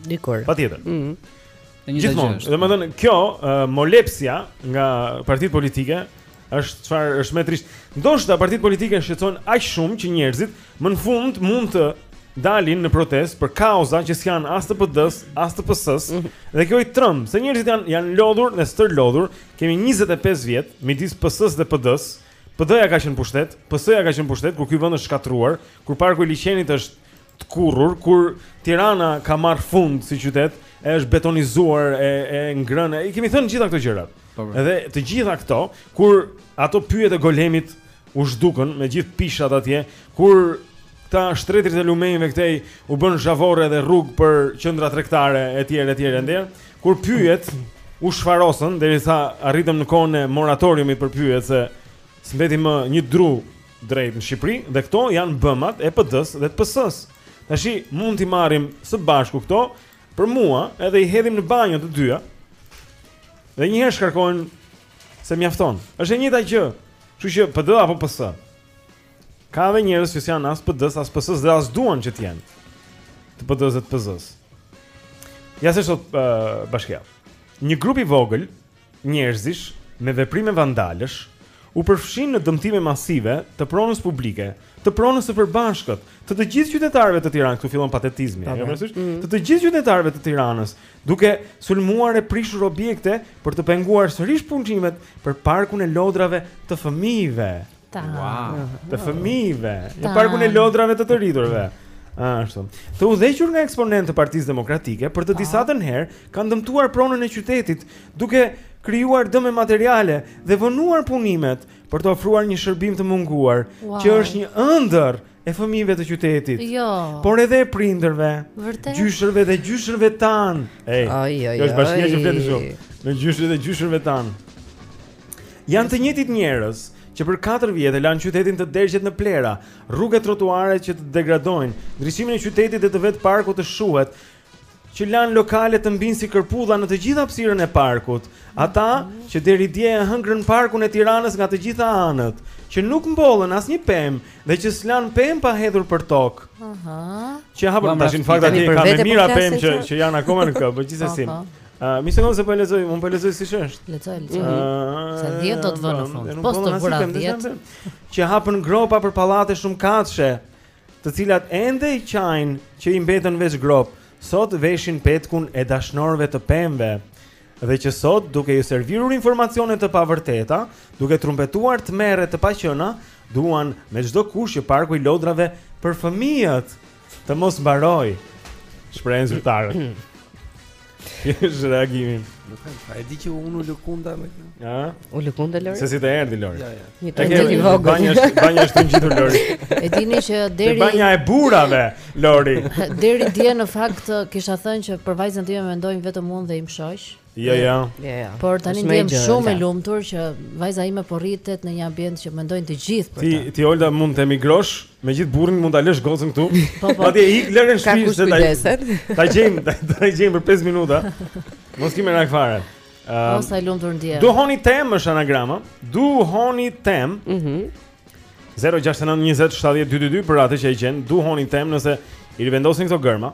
dikur. Patjetër. Ëh. Mm. Gjithmonë. Domethënë kjo uh, molepsja nga partitë politike Është çfarë është më trisht. Ndoshta partitë politike shqetësohen aq shumë që njerëzit më në fund mund të dalin në protestë për kauza që s'janë as të PD-s, as të PS-s. Mm -hmm. Dhe kjo i tremb, se njerëzit janë janë lodhur dhe stërlodhur. Kemi 25 vjet midis PS-s dhe PD-s. PD-ja ka qenë në pushtet, PS-ja ka qenë në pushtet kur ky vend është shkatërruar, kur parku i liqenit është tkurrur kur Tirana ka marrë fund si qytet, e është betonizuar e e ngrënë. I kemi thënë të gjitha këto gjërat. Po, po. Dhe të gjitha këto kur ato pyjet e Golemit u zhdukën me gjithë pishat atje, kur këta shtretërit e lumenjve këtej u bënë zhavorre dhe rrugë për qendra tregtare etj etj etj, kur pyjet u shfarosën derisa arritëm në kohën e moratoriumit për pyjet se s'mbeti më një dru drejt në Shqipëri dhe këto janë bëmat e PD-së dhe të PS-së. Tashi mund t'i marrim së bashku këto për mua, edhe i hedhim në banjo të dyja. Dhe një herë shkarkohen se mjafton. Është e njëjta gjë. Kështu që PD apo PS. Ka edhe njerëz që s'janë as PD-s, as PS-s dhe as duan që të jenë. Të PD-s dhe të PS-s. Ja se sot uh, bashkia. Një grup i vogël njerëzish me veprime vandalësh u përfshinë në dëmtime masive të pronës publike, të pronës së përbashkët, të të gjithë qytetarëve të Tiranës, këtu fillon patetizmi, e ke parasysh, mm. të të gjithë qytetarëve të Tiranës, duke sulmuar e prishur objekte për të penguar sërish punimet për parkun e lodrave të fëmijëve. Ta. Wow. Të fëmijëve, në parkun e lodrave të të rriturve. Ashtu. Të udhëhequr nga eksponentë të Partisë Demokratike për të disatën herë kanë dëmtuar pronën e qytetit, duke krijuar dëme materiale dhe vonuar punimet për të ofruar një shërbim të munguar, wow. që është një ëndërr E fëmijëve të qytetit. Jo. Por edhe e prindërve. Vërtet. Gjyshërve dhe gjyshërve tanë. Ej. Ai ai. Është bashkia që flet kështu. Me gjyshërve dhe gjyshërve tanë. Janë të njëjtit njerëz që për 4 vjet e lanë qytetin të dergjet në plehra, rrugë e trotuare që të degradojnë, ndriçimin e qytetit dhe të vetë parkut të shuhet, që lanë lokale të mbijnë si kërpudha në të gjithë hapësirën e parkut, ata që deri dje e hëngrën parkun e Tiranës nga të gjitha anët, që nuk mbollën asnjë pemë dhe që s'lanë pemë pa hedhur për tokë. Aha. Që hapën Ua, tash në mraftë, fakt tani atje për ka vete me po mira flasë pemë që se- që janë akoma në këmbë, gjithsesi. Po, po. Ë, një sekondë se po e lexoj, unë po e lexoj siç është. Lexoj, lexoj. Ë, Mhm. Sa dhjetë do të vë në po, fund. e nuk Po s'mbollën asnjë vura pemë, dhjetë. s'lanë pemë. Që hapën gropa për pallate shumëkatëshe. të cilat ende i qajnë që i mbetën veç gropë, sot veshin petkun e dashnorëve të pemëve dhe që sot duke ju servirur informacione të pavërteta, duke trumpetuar tmerre të paqëna, duan me çdo kusht që parku i lodrave për fëmijët të mos mbarojë. Shprehen zyrtarët. Është reagimin. Nuk kam faj, e di që unë u lëkunda me kjo. Ëh? U lëkunda Lori? Se si të erdhi Lori. Ja, ja. Një tendë i vogël. Banja është, banja është ngjitur Lori. E dini që deri Te banja e burrave Lori. Deri dje në fakt kisha thënë që për vajzën time mendojmë vetëm unë dhe im shoq. Ja, ja. Ja, ja. Por tani ndihem shumë e lumtur që vajza ime po rritet në një ambient që mendojnë të gjithë për të. Ti ti Olda mund të emigrosh? Me gjithë burrin mund ta lësh gocën këtu. Po, po. Atje ik lëren shtëpi se ta. Ta gjejmë, ta gjejmë për 5 minuta. Mos ki merak fare. Ëm. Sa e lumtur ndihem. Duhoni tem është anagrama. Duhoni tem. Mhm. 069 20 70 222 për atë që e gjen. Duhoni tem nëse i rivendosin këto gërma.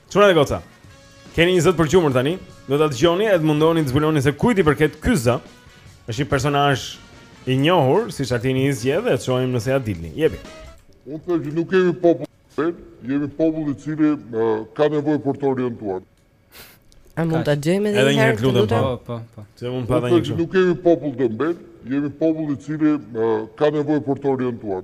Çuna e goca. Keni një zë të përgjuar tani, do ta dëgjoni e do mundoni të zbuloni se kujt i përket ky zë. Është një personazh i njohur, siç Artini i zgjedh dhe shohim nëse ia dilni. Jepi. Unë them që nuk kemi popull, jemi popull i cili ka nevojë për t'u orientuar. A mund ta dëgjojmë edhe një herë të lutem? Po, po, po. Se mund pa dhënë. Nuk kemi popull të mbet, jemi popull i cili ka nevojë për t'u orientuar.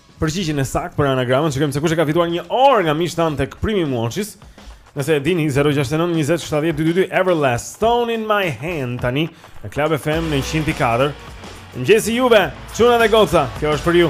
Përgjigjen e saktë për anagramën, shikojmë se kush e ka fituar një orë nga Mish Tan tek Primi Munchies. Nëse e dini 069 20 70 222 Everlast Stone in my hand tani në Club FM në 104. Mëngjesi juaj, çuna dhe goca. Kjo është për ju.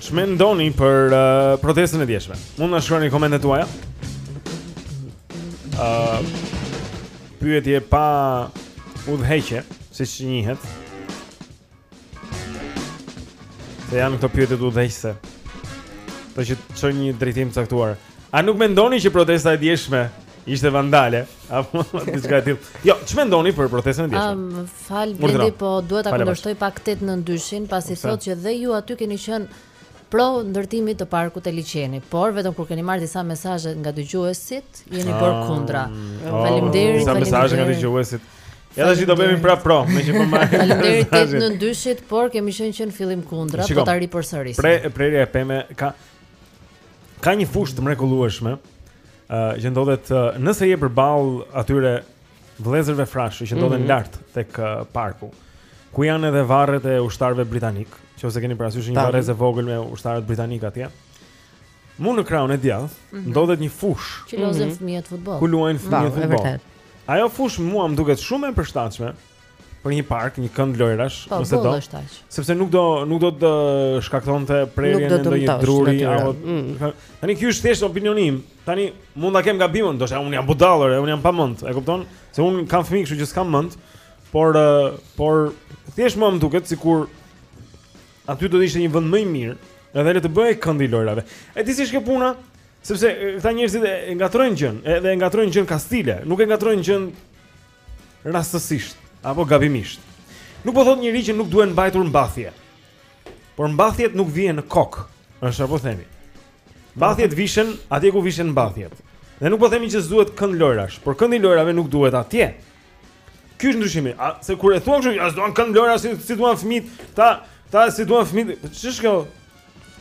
Ç'mendoni për uh, protestën e djeshme? Mund të na shkruani komentet tuaja? Ëh, uh, pyetje pa udhëheqje, siç njihet. Se janë këto pyetjet udhëheqëse. Po që të çojnë në drejtim të caktuar. A nuk mendoni që protesta e djeshme ishte vandale apo diçka e tillë. Jo, ç'mendoni për protestën e djeshme? Um, Fal Blendi, po duhet ta kundërshtoj pak tetë nëntë dyshin, pasi thotë që dhe ju aty keni qenë pro ndërtimit të parkut të liqenit, por vetëm kur keni marrë disa mesazhe nga dëgjuesit, jeni bërë ah, kundra. Oh, faleminderit, disa mesazhe nga dëgjuesit. Ja tash do bëhemi prap pro, me që po marr. Faleminderit tetë nëntë dyshit, por kemi qenë që në fillim kundra, po ta ripërsërisim. Pre, prerja e pemëve ka ka një fushë të mrekullueshme, ë uh, që ndodhet uh, nëse je përball atyre vëllezërve Frashëri që ndodhen mm -hmm. lart tek uh, parku, ku janë edhe varret e ushtarëve britanikë, qoftë se keni parasysh një varrezë e vogël me ushtarët britanikë atje. Mu në krahun e djathtë, mm -hmm. ndodhet një fushë Që lozin mm -hmm. fëmijët futboll Ku luajnë fëmijët futboll Ajo fushë mua më duket shumë e përshtatshme për një park, një kënd lojrash, po, nëse do. Sepse nuk do nuk do të shkaktonte prerjen e ndonjë druri apo mm. tani ky është thjesht opinioni im. Tani mund ta kem gabim, ndoshta un jam budalla, un jam pa mend, e kupton? Se un kam fëmijë, kështu që s'kam mend. Por por thjesht më duket sikur aty do të ishte një vend më i mirë, edhe le të bëhej këndi i lojrave. E di si është kjo puna? Sepse këta njerëzit e ngatërrojnë gjënë, edhe e ngatërrojnë gjënë kastile, nuk e ngatërrojnë gjënë rastësisht apo gabimisht. Nuk po thotë njeri që nuk duhen mbajtur mbathje. Por mbathjet nuk vihen në kokë, këtë po themi. Mbathjet vishen atje ku vishen mbathjet. Dhe nuk po themi që s'duhet kënd lojrash, por këndi i lojrave nuk duhet atje. Ky është ndryshimi. A se kur e thua kështu, a s'duan kënd lojrash s'i, s'i duan fëmijët, këta këta s'i duan fëmijët. Po ç'është kjo?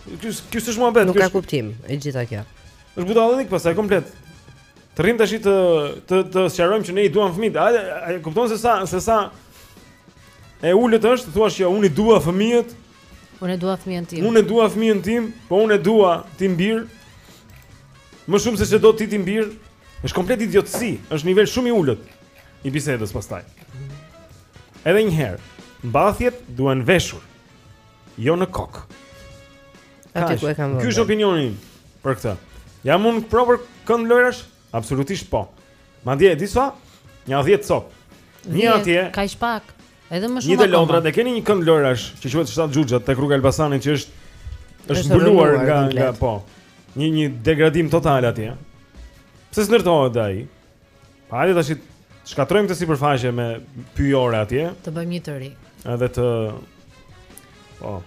Ky ky s'është muhabet. Nuk ka kuptim e gjitha kjo. Është budallallëk pastaj komplet. Të rrimë tashi të të të sqarojmë që ne i duam fëmijët. Hajde, a e kupton se sa se sa e ulët është, të thuash ja unë i dua fëmijët. Unë e dua fëmijën tim. Unë e dua fëmijën tim, po unë e dua timin. Më shumë se ç'e do ti timin. Është komplet idiotësi, është nivel shumë i ulët i bisedës pastaj. Edhe një herë, mbathjet duhen veshur. Jo në kokë. Aty ku e kanë vënë. Ky është opinioni im për këtë. Jam unë pro për kënd lojrash? Absolutisht po. Madje e di sa? Nja 10 copë. Një atje. Ka ish pak. Edhe më shumë. Një te lodrat, e keni një kënd lojrash që quhet Shtatë Xhuxhat tek rruga e Elbasanit që është është mbuluar nga nga po. Një një degradim total atje. Pse s'ndërtohet ai? Pa hajde tash të shkatërrojmë këtë sipërfaqe pyjore atje. Të bëjmë një të ri. Edhe të Po.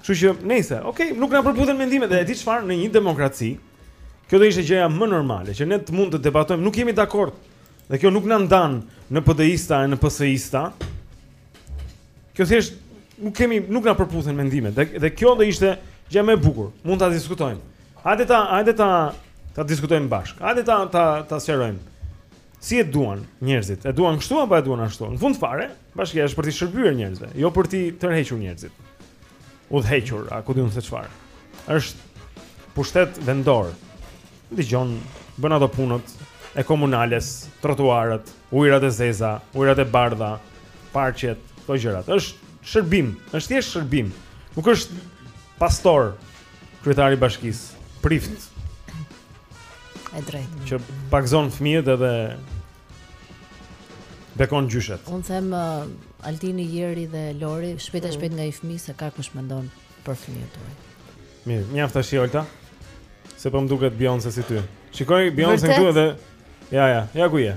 Kështu që nejse, okay, nuk na përputhen mendimet dhe e di çfarë në një demokraci. Kjo do ishte gjëja më normale, që ne të mund të debatojmë, nuk jemi dakord. Dhe kjo nuk na ndan në PD-ista e në PS-ista. Kjo thjesht nuk kemi nuk na përputhen mendimet dhe dhe kjo do ishte gjëja më e bukur. Mund ta diskutojmë. Hajde ta, hajde ta ta diskutojmë bashkë. Hajde ta ta ta sqarojmë. Si e duan njerëzit? E duan kështu apo e duan ashtu? Në fund fare, bashkia është për t'i shërbyer njerëzve, jo për t'i tërhequr njerëzit. Udhëhequr, a ku di un se çfarë. Është pushtet vendor. Dëgjon, bën ato punët e komunales, trotuarët, ujërat e zeza, ujërat e bardha, parqet, këto gjërat. Është shërbim, është thjesht shërbim. Nuk është pastor Kryetari i bashkisë, prift. E drejtë. Që pagzon fëmijët edhe bekon gjyshet. Unë them uh, Altini, Jeri dhe Lori, shpejt e mm. shpejt nga një fëmijë se ka kush mendon për fëmijët tuaj. Mirë, mjaft tash Olta. Se po më duket Beyoncé si ty. Shikoj Beyoncé këtu edhe Ja, ja. Ja ku je.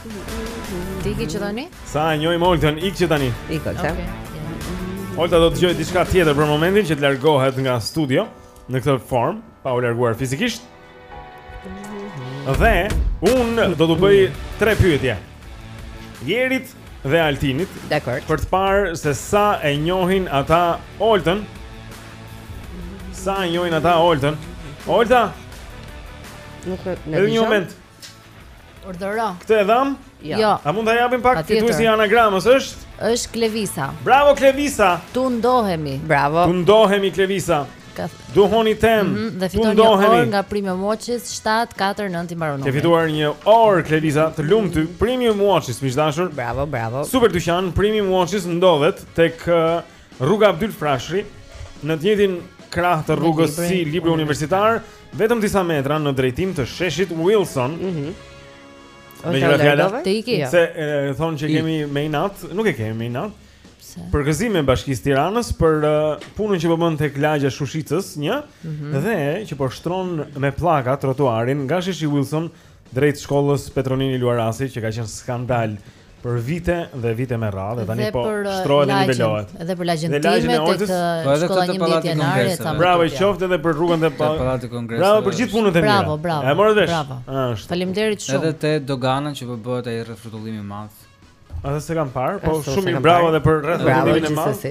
Ti ik që tani? Sa e njohim Oltën, ik që tani Ik Olta okay. Olta do të dëgjojë diçka tjetër për momentin që të largohet nga studio Në këtë formë, pa u larguar fizikisht Dhe, unë do t'u bëj tre pyetje Jerit dhe Altinit Dakord Për të parë se sa e njohin ata Oltën Sa e njohin ata Oltën Olta Nuk e njojmë Urdhëro. Këtë e dham? Jo. jo. A mund ta japim pak fituesi i anagramës, është? Është Klevisa. Bravo Klevisa. Tu ndohemi. Bravo. Tu ndohemi Klevisa. Ka duhoni tem. Mm -hmm, dhe fiton një orë nga Premium Watches 749 i mbaron. Ke fituar një orë Klevisa, të lumtë. Mm -hmm. Premium Watches, miq të dashur. Bravo, bravo. Super dyqan Premium Watches ndodhet tek uh, Rruga Abdyl Frashëri në të njëjtin krah të rrugës si libri universitar, vetëm disa metra në drejtim të sheshit Wilson. Mhm. Mm me gjëra fjala. Jo. Se thonë që e kemi me inat, nuk e kemi me inat. Pse? Përgëzime Bashkisë së Tiranës për uh, punën që po bën tek lagja Shushica 1 mm -hmm. dhe që po shtron me pllaka trotuarin nga sheshi Wilson Drejt shkollës Petro Nini Luarasi që ka qenë skandal për vite dhe vite me radhë, tani po uh, shtrohet dhe nivelohet. Dhe për lagjen time tek uh, shkolla 11 janari e thamë. Bravo, qoftë edhe për rrugën e Pallatit të Kongresit. Bravo për gjithë punën e mirë. Bravo, bravo. E morët vesh. Bravo. Është. Faleminderit shumë. Edhe te Dogana që po bëhet ai rrethrrotullim i madh. Atë s'e kam parë, po shumë mirë, bravo edhe për rrethrrotullimin e madh.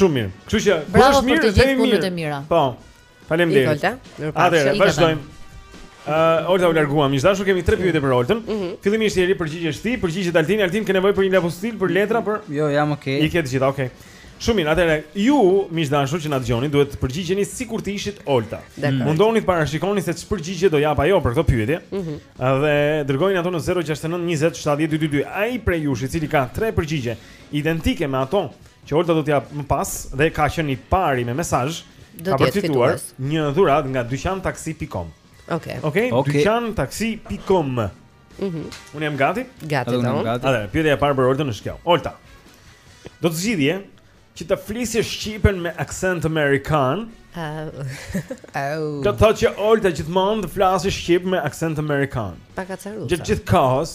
Shumë mirë. Kështu që, bravo për të gjitha punët e mira. Po. Faleminderit. Atëherë vazhdojmë. Ë, uh, Olta u largua. Miq të dashur kemi tre pyetje për Oltën. Mm -hmm. Fillimisht Jeri përgjigjesh ti, përgjigjet Altin, Altin ke nevojë për një lapostil për letra për Jo, jam okay. I ke të gjitha, okay. Shumë mirë, atëherë ju miq të dashur që na dëgjoni duhet të përgjigjeni sikur të ishit Olta. Mm. Mundohuni të parashikoni se ç'përgjigje do japë ajo për këto pyetje. Ëh. Mm -hmm. Dhe dërgojini ato në 069 20 70 222. Ai prej jush i cili ka tre përgjigje identike me ato që Olta do të japë më pas dhe ka qenë i pari me mesazh, ka përfituar një dhuratë nga dyqantaksi.com. Okej. Okay. Okej, okay, dyqantaksi.com. Mhm. Mm Unë jam gati? Gati do. Atëherë, pyetja e parë për Oltën është kjo. Olta. Do të zgjidhje që të flisje shqipen me aksent amerikan. Au. Au. Do të thotë që Olta gjithmonë të flasë shqip me aksent amerikan. Pak acaruese. Gjithë gjithë kohës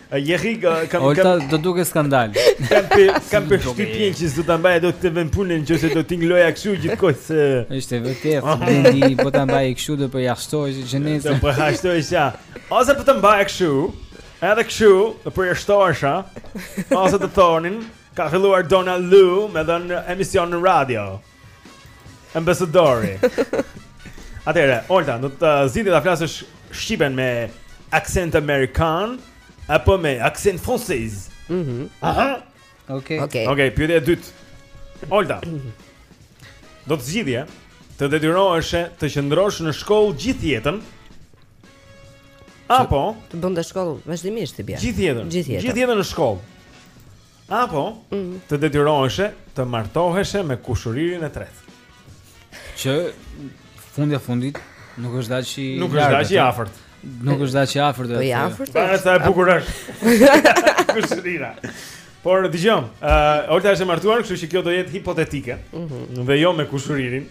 Jeri, kam kam Olta do duket skandal. Kam pe, kam pe shtypin që s'do ta mbaj dot të vën punën nëse do të ngloja kështu gjithkohë se është vërtet. Vendi po ta mbaj kështu do për jashtoj që gjenesë. Do për jashtoj ja. Ose po ta mbaj kështu. Edhe kështu do për jashtoj ja. Ose të thonin ka filluar Donald Lu me dhën emision në radio. Ambasadori. Atëherë, Olta, do të uh, zgjidhje ta flasësh shqipen me aksent amerikan apo me aksent francez? Mhm. Mm Aha. Okej. Okay. Okej, okay. pyetja e dytë. Olta. Do të zgjidhje të detyroheshe të qëndrosh në shkollë gjithë jetën. Apo të bën në shkollë vazhdimisht ti bie. Gjithë jetën. Gjithë jetën. Gjithë jetën në shkollë. Apo mm. të detyroheshe të martoheshe me kushëririn e tretë. Që fundja fundit nuk është dhe aq i Nuk është dhe aq i afërt. Nuk është dhe aq i afërt. Po i afërt. Varet sa e bukur është. Kushërira. Por dëgjo, ë uh, Olta është e martuar, kështu që kjo do jetë hipotetike. Mm -hmm. Dhe jo me kushëririn.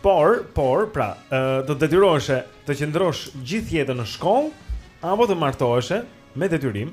Por, por, pra, ë uh, do të detyroheshe të qëndrosh gjithë jetën në shkollë apo të martoheshe me detyrim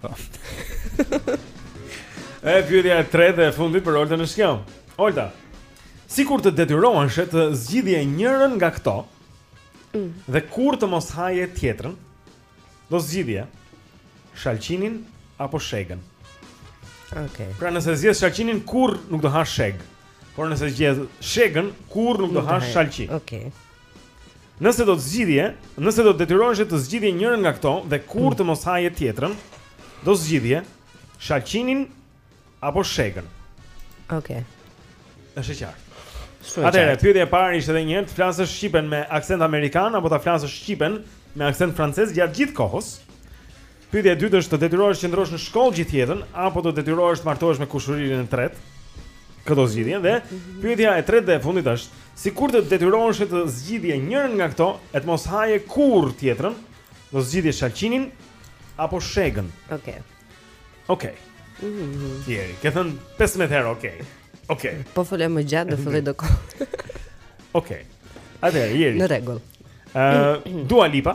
Po. e pyetja e tretë dhe e fundit për Olta Gixharin. Olta. Sikur të detyroheshe të zgjidhje njërën nga këto. Mm. Dhe kurrë të mos haje tjetrën, do zgjidhje shalqinin apo shegën. Okej. Okay. Pra nëse zgjedh shalqinin kurrë nuk do hash shegë. Por nëse zgjedh shegën kurrë nuk do hash shalqi. Okej. Okay. Nëse do të zgjidhje, nëse do të detyroheshe të zgjidhje njërën nga këto dhe kurrë të mos haje tjetrën, do zgjidhje shalqinin apo shegën. Okej. Është e qartë. Shumë e qartë. Atëherë, pyetja e parë ishte edhe një herë, të flasësh shqipen me aksent amerikan apo ta flasësh shqipen me aksent francez gjatë gjithë kohës? Pyetja e dytë është të detyrohesh të qëndrosh në shkollë gjithë jetën apo të detyrohesh të martohesh me kushëririn e tretë? Kë do zgjidhje dhe mhm. pyetja e tretë dhe e fundit është, sikur të detyrohesh të zgjidhje njërën nga këto e të mos haje kurrë tjetrën, do zgjidhje shalqinin apo shegën? Okej. Okay. Okej. Okay. Mm. Jeri, ke thënë 15 herë okay. Okay. Po fole më gjatë do filloj do kohë. okay. Atëherë, Jeri. Në rregull. Ëh, uh, Dua Lipa.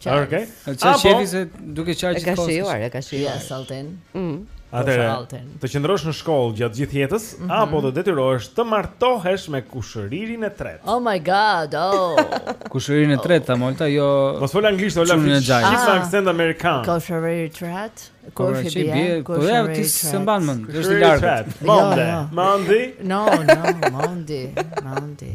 Okej. Okay. Çfarë, e sheh ti se duke qarë gjithë kohës. E ka shijuar, e ka shijuar Salten. Mhm. Atëherë, të qëndrosh në shkollë gjatë gjithë jetës mm -hmm. apo të detyrohesh të martohesh me kushëririn e tretë. Oh my god. Oh. kushëririn e tretë, oh. Olta, jo. Mos fol anglisht, Olta fol shqip me aksent amerikan. Kushëri i tretë. Kushëri i tretë. Po ja ti s'e mban mend. Është i lartë. Mondi. Mondi. No, no, Mondi. Mondi.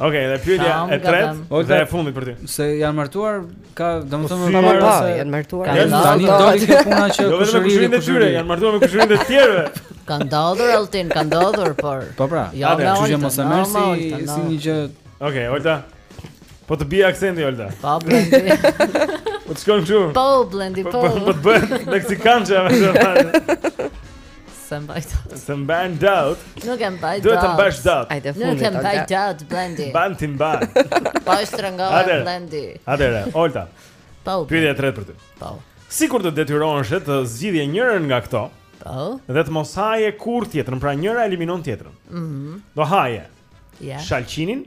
Ok, dhe pyetja e tretë, dhe e fundit për ty. Se janë martuar, ka, domethënë, po, po, po, se janë martuar. Ka tani do të ketë puna që jo, kushërinë e tyre, janë martuar me kushërinë e tjerëve. Ka ndodhur Altin, ka ndodhur, por. Po pra. Ja, jo, kështu që mos e merr si si një gjë. Ok, Olta. Po të bie akcenti Olta. Po Blendi. Po të shkojmë këtu. Po Blendi, po. Po të bëhet meksikançe apo çfarë? S'e mbaj dot. S'e mbaj dot. Nuk e mbaj dot. Duhet ta mbash dot. Hajde fundi. Nuk e mbaj dot Blendi. Mban ti mban. Po e shtrëngova Blendi. Atëre, Olta. Po. Pyetja e tretë për ty. Po. Sikur të detyroheshe të zgjidhje njërën nga këto. Po. Dhe të mos haje kurrë tjetrën, pra njëra eliminon tjetrën. Mhm. Do haje. Ja. Shalqinin.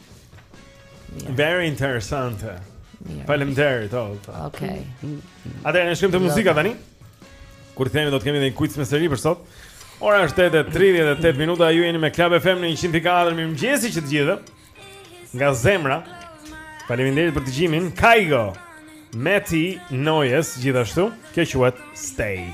Very interesante. Faleminderit, Olta. Okej. Okay. Atëherë ne shkojmë te muzika tani. Kur kthehemi do të kemi dhe një quiz me seri për sot. Ora është 8:38 minuta, ju jeni me Club FM në 104. Mirëmëngjesi që të gjithëve. Nga zemra. Faleminderit për dëgjimin. Kygo. Maty Noyes gjithashtu. Kjo quhet Stay.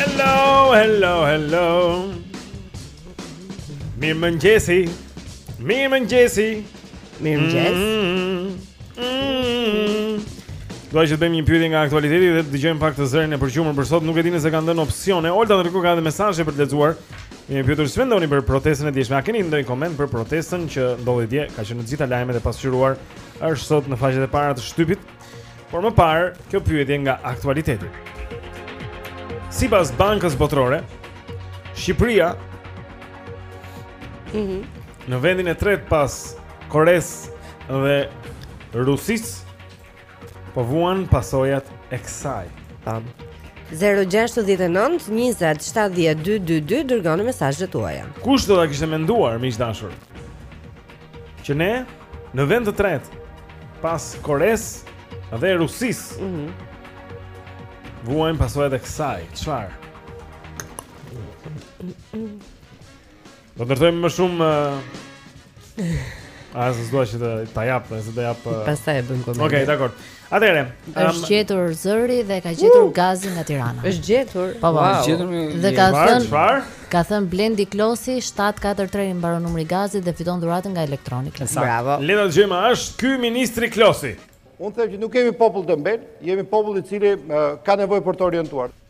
Hello, hello, hello Mirëmëngjesi Mirëmëngjesi Mirëmëngjes mm-hmm. mm-hmm. Dua që të bëjmë një pyetje nga aktualiteti dhe të dëgjojmë pakëz zërin e përgjumur për sot Nuk e di nëse kanë dhënë opsione Olta ndërkohë ka edhe mesazhe për të lexuar Kemi pyetur si mendoni për protestën e djeshme? A keni ndonjë koment për protestën që ndodhi dje? Ka qenë në gjitha lajmet e pasqyruar, është sot në faqet e para të shtypit. Por më parë, kjo pyetje nga aktualiteti. Sipas Bankës Botërore, Shqipëria mm -hmm. në vendin e tretë pas Koresë dhe Rusisë Po vuan pasojat e kësaj. Tam. 069 20 70 222 dërgoni mesazhet tuaja. Kush do ta kishte menduar miq të dashur? Që ne në vend të tretë pas Koresë dhe Rusisë. Mhm. Mm Vuajmë pasojat e kësaj. Çfarë? Do të ndërtojmë më shumë Ah, se s'dua që të ta jap, s'e do jap. Eh, Pastaj e bëjmë komentin. Okej, okay, dakord. Atëherë, um, është gjetur zëri dhe e ka gjetur uh, Gazi nga Tirana. Është gjetur. Po, po. Është gjetur me Dhe ka thënë, ka thënë Blendi Klosi 743 i mbaron numri Gazit dhe fiton dhuratën nga Electronic. Bravo. Le të dëgjojmë, është ky ministri Klosi. Unë them që nuk jemi popull dembel, jemi popull i cili eh, ka nevojë për t'u orientuar.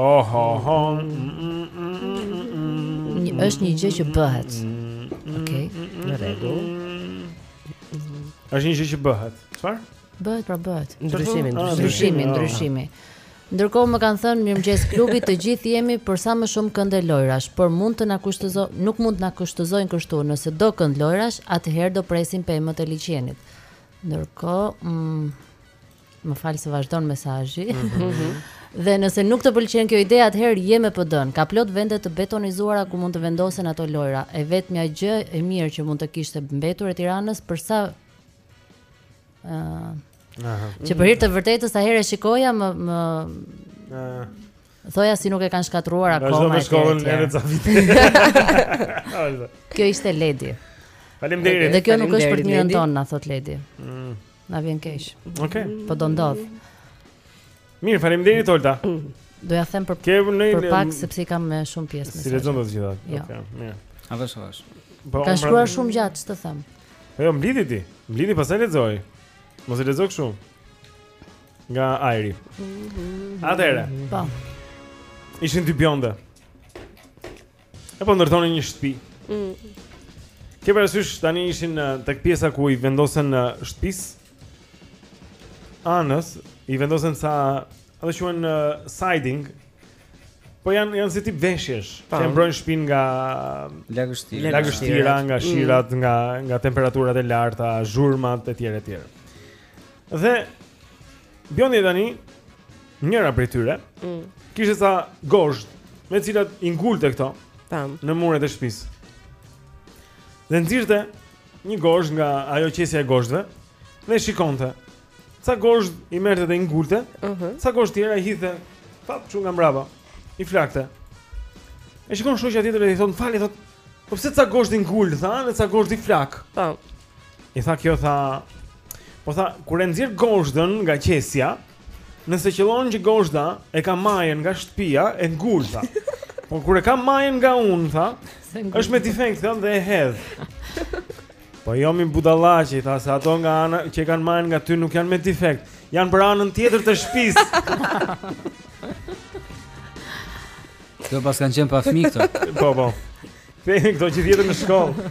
Oh, oh, oh. Është një gjë që bëhet. Okej, në rregull. Është një gjë që bëhet. Çfarë? Bëhet, pra bëhet. Ndryshimi, ah, ndryshimi, ah. ndryshimi. Ndërkohë më kanë thënë mirëmëngjes klubit, të gjithë jemi për sa më shumë kënde lojrash, por mund të na kushtëzo, nuk mund të na kushtëzojnë kështu, nëse do kënd lojrash, atëherë do presim pemët e liqenit. Ndërkohë, mm, Më fal se vazhdon mesazhi. Mm -hmm. Dhe nëse nuk të pëlqen kjo ide, atëherë je me PD-n. Ka plot vende të betonizuara ku mund të vendosen ato lojra. E vetmja gjë e mirë që mund të kishte mbetur e Tiranës për sa ë uh, Aha. Që për hir të vërtetës sa herë shikoja më më Thoja si nuk e kanë shkatruar akoma. Vazhdo me shkollën edhe ca vite. Kjo ishte Ledi. Faleminderit. Dhe kjo nuk është për të mirën tonë, na thot Ledi. Mm. Na vjen keq. Okej. Okay. Po do ndodh. Mirë, faleminderit Olta. Do ja them për Ke, ne, për pak ne, sepse i kam me shumë pjesë mesazhe. S'i lexon të gjitha? Jo. Okej, okay, mirë. A vesh, a vesh. Po, ka shkruar shumë gjatë, ç'të them. Po jo, mblidhi ti. Mblidhi pastaj lexoji. Mos e lexo kështu. Nga ajri. Atëre. Po. Ishin dy bjonde. E po ndërtonin një shtëpi. Mm. Ke parasysh tani ishin tek pjesa ku i vendosen shtëpis? Anës i vendosen ca ato quhen siding. Po janë janë si tip veshjesh, që mbrojnë shtëpinë nga lagështira, lagështira nga shirat, mm. nga nga temperaturat e larta, zhurmat etj etj. Dhe bjondet tani njëra prej tyre. Mm. Kishte ca gozhd, me cilat i ngulte këto. Tam. Në muret e shtëpisë. Dhe nxirrte një gozh nga ajo qesja e gozhdve dhe shikonte. Ca gozh i merrte dhe i ngulte, ëh, uh -huh. ca gozh tjera i hidhte pap çu nga mbrapa. I flakte. E shikon shoqja tjetër dhe i thon, "Më fal, thot, po pse ca gozh i ngul, tha, dhe ca gozh i flak?" Po. I tha kjo tha Po tha, kur e nxjerr gozhdën nga qesja, nëse qëllon që gozhda e ka majën nga shtëpia, e ngul tha. Po kur e ka majën nga unë tha, është me defekt tha dhe e hedh. Po jo mi budallaqe, tha se ato nga ana që kanë majën nga ty nuk janë me defekt, janë për anën tjetër të shtëpisë. Këto pas kanë qenë pa fëmijë këto. Po po. Kthehen këto gjithë jetën në shkollë.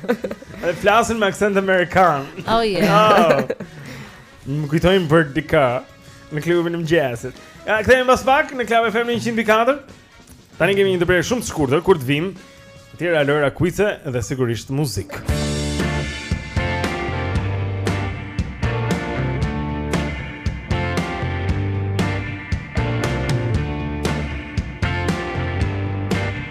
Dhe flasin me aksent amerikan. Oh yeah. Oh. Më kujtojmë për diçka në klubin e mëngjesit. Ja, kthehemi pas pak në Club FM 104. Tani kemi një ndërprerje shumë të shkurtër. Kur të vijmë, të tjera lojra, kuice dhe sigurisht muzikë.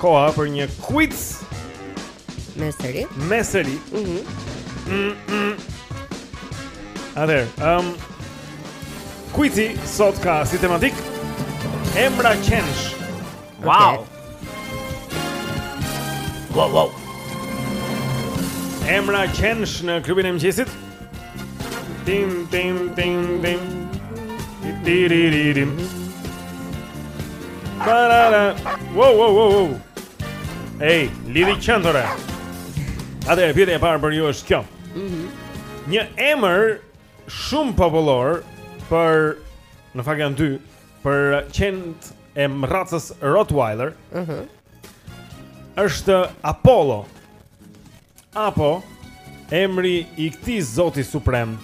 Koha për një quiz Me Serin Me Serin mm -hmm. mm -mm. Atëherë um, quizi sot ka si tematikë emra qensh Wow okay. Wow, wow Emra qensh në klubin e mëngjesit Tim tim tim tim. Tiriririm. Parara. Wow wow wow wow. Ej, lidhje qentore. Atëherë pyetja e parë për ju është kjo. Mhm. Mm Një emër shumë popullor për në fakt janë dy për qentë e racës Rottweiler. Mhm. Mm Është Apollo. Apo emri i këtij zoti suprem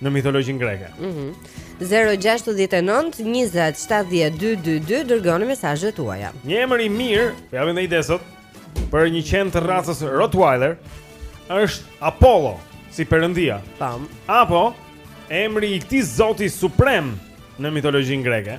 në mitologjinë greke. Mhm. Mm 069 20 7 12 2 Dërgoni mesazhet tuaja Një emër i mirë Për javën edhe sot Për një qen të racës Rottweiler është Apollo Si përëndia Tam Apo Emri i këtij zoti suprem Në mitologjinë greke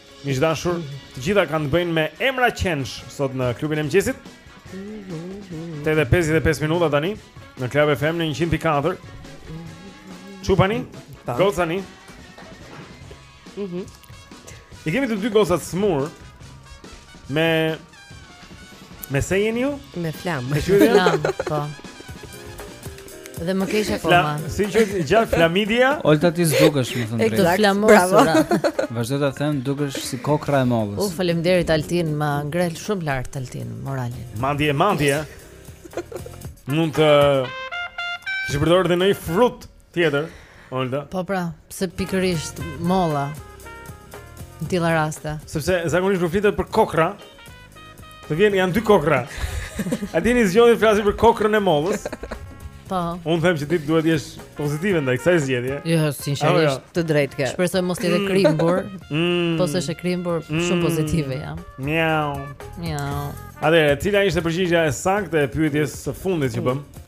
Miq të dashur, të gjitha kanë të bëjnë me emra qensh sot në klubin e mëngjesit. 8:55 minuta tani në Club FM 104. Çupani, gocani. Mhm. Mm I kemi të dyja gocat sëmurë me Me se jeni ju? Me flamë. Me flamë, po. Dhe më kesh akoma. Flamë, si që gjatë flamidia? Olta ti s'dukesh, me thënë të drejtën. Ekto bravo. Vazhdoj ta them, dukesh si kokrra e mollës. U faleminderit Altin, ma ngre shumë lart Altin moralin. Madje madje, eh. Mund të kishe përdorur dhe një frut Tjetër, Olta. Po pra, pse pikërisht molla? Në të tilla raste. Sepse zakonisht kur flitet për kokrra, të vjen janë dy kokrra. Altini zgjodhi të flasë për kokrrën e mollës? Po. Unë them që ti duhet të jesh pozitive ndaj kësaj zgjedhjeje. Jo, jo sinqerisht, jo. të drejtë ke. Shpresoj mos të jetë mm. krimbur. Mm. Po se është krimbur, shumë mm. pozitive jam. Miau. Miau. Atëherë, cila ishte përgjigja e saktë e pyetjes së fundit që bëmë?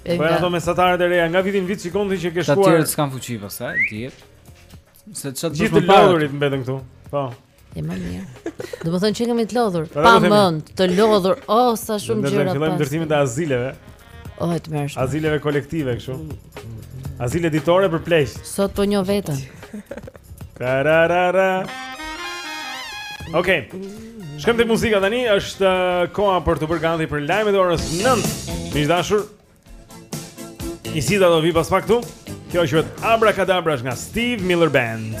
Po janë ato mesataret e reja, nga viti në vit shikon ti që ke shkuar. Të tjerët s'kan fuqi pastaj, dihet. Se ça do të bëjë. Gjithë lodhurit mbetën këtu. Po. E më mirë. Do të thonë që kemi të lodhur, pa mend, të lodhur, oh sa shumë gjëra. Ne do të fillojmë ndërtimin e azileve. Oh, të mëshme. Azileve kolektive kështu. Azile ditore për pleq. Sot po njoh veten. Tararara. Okej. Okay. Shkojmë te muzika tani, është uh, koha për t'u bërë gati për lajmet e orës 9. Miq të dashur. Isida do vi pas pak këtu. Kjo quhet Abracadabra nga Steve Miller Band.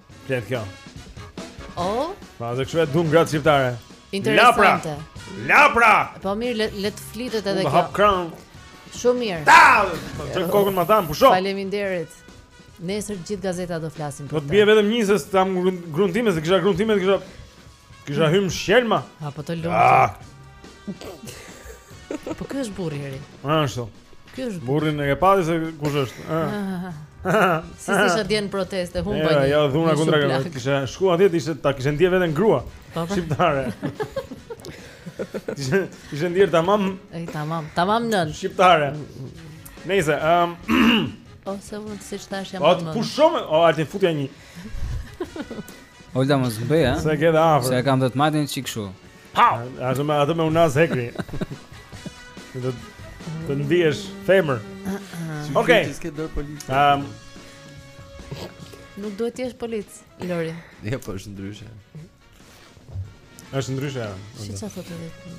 Flet kjo. Oh. Po edhe kështu e dum gratë shqiptare. Interesante. Labe. Labe. Po mirë, le, le të flitet edhe kjo. Hap kran. Shumë mirë. Dal. Po të kokën më tan, pusho. Faleminderit. Nesër gjithë gazetat do flasin për këtë. Do të bie vetëm një, se s'kam grumbullime, se kisha grumbullime, kisha Kisha hy me shqelma. A po të lumtë. Ah. Po ky është burri i ri. Ashtu. Ky është burri në gepadi se kush është? Ëh. Si isha dje në protestë, humba një. Ja, ja dhuna kundra këtu. Pra. Kisha shku atje dje ta kisha ndje veten grua. Po, po. Shqiptare. Ishe, ishe ndjerë tamam. Ej, tamam. Tamam nën. Shqiptare. Nëse, ëm, um, Ose unë si thash jam. Po pushon, o ia futa një. Olda mos bëj, ha. Sa ke dashur. Sa kam dhe të matim një çik kështu. Ha. Atë me atë me unazë hekri. Do të ndihesh femër. Okej. Ehm. Nuk duhet të jesh polic, Lori. Jo, po është ndryshe. Është ndryshe. Si ça thotë edhe ti.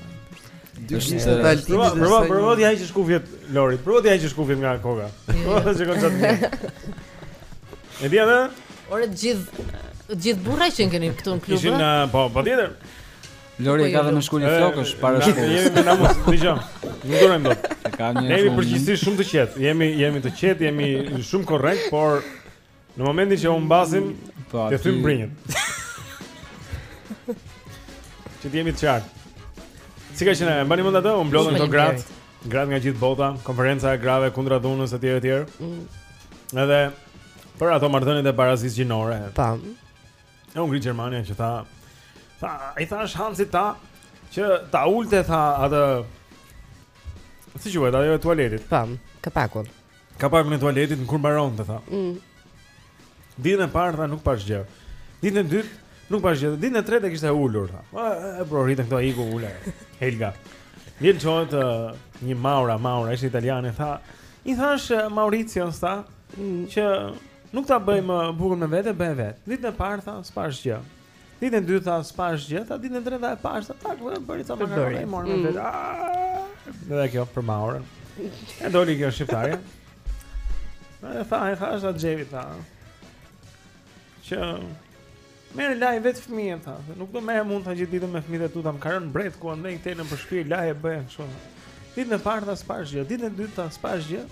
Dy shisa të altinit dhe sa... Provo, provo t'ia heqësh kufjet Lorit. Provo t'ia heqësh kufjet nga koka. Provo t'ia heqësh kufjet nga koka. E dhja dhe? Ore, gjithë... Gjithë burra që ne kemi këtu në klub? Ishin në... Po, po tjetër. Lori ka dhe një shkulje flokësh, para shkolle. Ne jemi me namuz, dëgjo. Ne durojmë. Ne jemi në përgjithësi shumë të qetë. Jemi, jemi të qetë, jemi shumë korrekt, por... Në momentin që e humbasim, po, të thyejmë brinjët. Që t'jemi të qartë. Si ka qenë? Mbani mend atë? U mblodhën këto gratë. Gratë nga gjithë bota, konferenca e grave kundra dhunës etj etj. Mm. Edhe për ato marrëdhëniet e barazisë gjinore. Po. E u ngrit Gjermania që tha Tha, i thashë Hansit, tha Që ta ulte tha atë Si quhet, ajo e tualetit Pam, po, kapakun Kapakun e tualetit kur mbaronte tha mm. Ditën e parë tha nuk pashë gjë Ditën e dytë nuk pashë gjë Ditën e tretë e kishte ulur tha po, E pro rritën këto iku ullë Helga Vjen çohet uh, një Maura Maura ishte italiane tha I thashë uh, Maurizio në sta mm. Që nuk ta bëj më uh, bukën me vete Bëje vetë Ditën e parë tha s'pashë gjë Ditën e dytë tha s'pashë gjë, tha ditën e tretë tha e pashë, tha tak, po bëri ca makarona e mori mm. vetë. Ah! Dhe kjo për Maurën. E doli kjo shqiptare. Ai tha, ai tha sa Xhevi tha. Që Merri laji vetë fëmijën, tha, nuk do merrem unë gjithë ditën me fëmijët e tu, tha, më kanë mbetur andej këtej nëpër shtëpi, laj e bëj, shumë. Ditën e parë, tha, s'pashë gjë, ditën e dytë, tha, s'pashë gjë,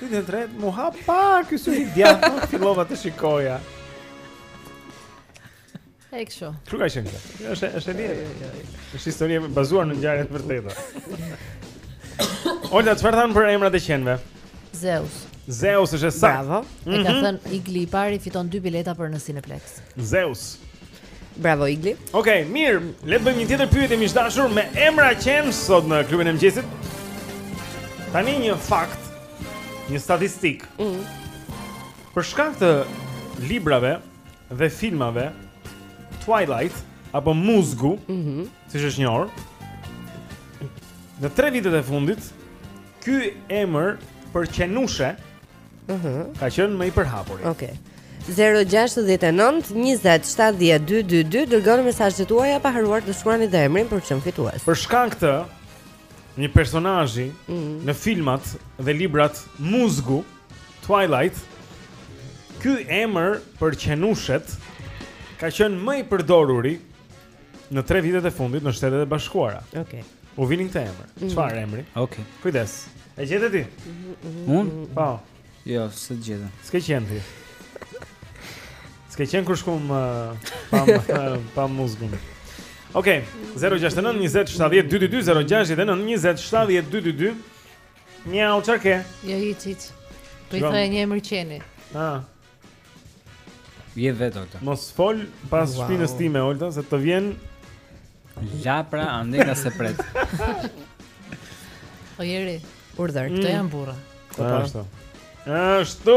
ditën e tretë, m'u hap pak syri i djathtë, fillova të shikoja. Ai kështu. Kështu ka qenë. Është është e mirë. Është histori e bazuar në ngjarje të vërteta. Olga çfarë thanë për emrat e qenve? Zeus. Zeus është sa? Bravo. Mm -hmm. E ka mhm. thënë Igli i pari fiton dy bileta për në Cineplex. Zeus. Bravo Igli. Okej, okay, mirë. Le të bëjmë një tjetër pyetje miq të dashur me emra qensh sot në klubin e mëngjesit. Tani një fakt, një statistikë. Mm. Për shkak të librave dhe filmave Twilight apo Muzgu, mm -hmm. siç është njohur. Në 3 vitet e fundit, ky emër për qenushe, ëh, mm -hmm. ka qenë më i përhapuri. Okej. Okay. 069 20 70 222 Dërgoni mesazhet tuaja pa harruar të shkruani dhe emrin për të qenë fitues Për shkak të Një personazhi mm. Në filmat dhe librat Muzgu Twilight. Ky emër për qenushet ka qenë më i përdoruri në 3 vitet e fundit në Shtetet e Bashkuara. Okej. Okay. U vinin këtë emër. Mhm. Çfarë mm -hmm. emri? Okej. Okay. Kujdes. E gjete ti? Mhm. Unë? Mm -hmm. Po. Jo, s'e gjete. S'ke qenë ti. S'ke qenë kur shkuam uh, pa pamë Muzgun. Okej, okay. 069 20 70 222 069 20 70 222 Mjau, çfarë ke? Jo, jo, jo. Po i thonë një emër qeni. Ha. Je vetë Olta. Mos fol pas wow. shpinës time Olta, se të vjen llapa ande nga s'e pret. o njeri, urdhër, këto mm. janë burra. Po ashtu. Ashtu.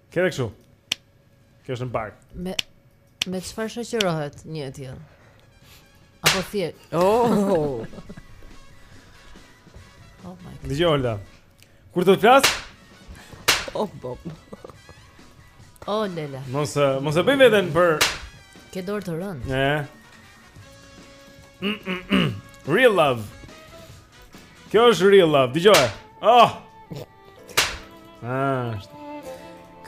Kërë kështu. Kjo është në bark. Me me çfarë shoqërohet një e tillë? Apo thjesht. Oh. oh my god. Dëgjo Olta. Kur të të flas? Oh bom. Oh lela. Mos eh, mos e bëj veten për Ke dorë të rëndë. Ne. Mm, mm, mm. Real love. Kjo është real love. Dëgjo. Oh. Ashtu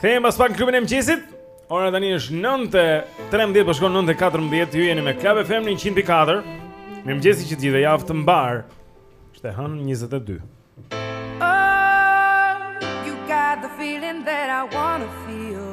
Kthehemi pas pak në klubin e mëngjesit Ora tani është 9.13 Po shkon 9.14 Ju jeni me Club FM 100.4 Mirëmëngjesi të gjithëve javë të mbarë Është e hënë 22 Oh, you got the feeling that I wanna feel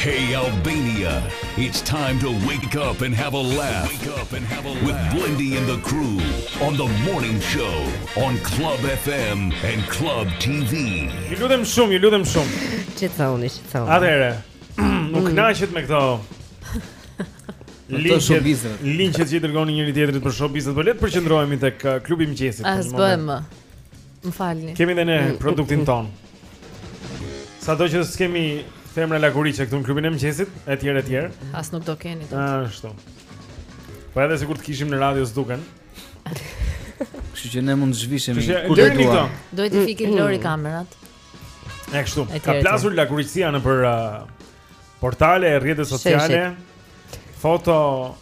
Hey Albania, it's time to wake up and have a laugh. Wake up and have a laugh with Blindy and the crew on the morning show on Club FM and Club TV. Ju lutem shumë, ju lutem shumë. Çi thoni, çi thoni. Atëre. Nuk mm. naqet me këto. Linqet, linqet që i dërgoni njëri-tjetrit për showbizet, po le të përqendrohemi tek uh, klubi i mëngjesit. Ah s'bëjmë më. Më falni. Kemi dhe ne mm. produktin tonë. Sado që s'kemi femra lakuriçe këtu në klubin e mëngjesit, etj etj. As nuk do keni dot. Ashtu. Po edhe sikur të kishim në radio s'duken. Kështu që ne mund të zhvishemi kurdo të duam. Duhet të fikim Lori kamerat. Kështu. Ka plasur lakuriqësia nëpër uh, portale e rrjete sociale. Foto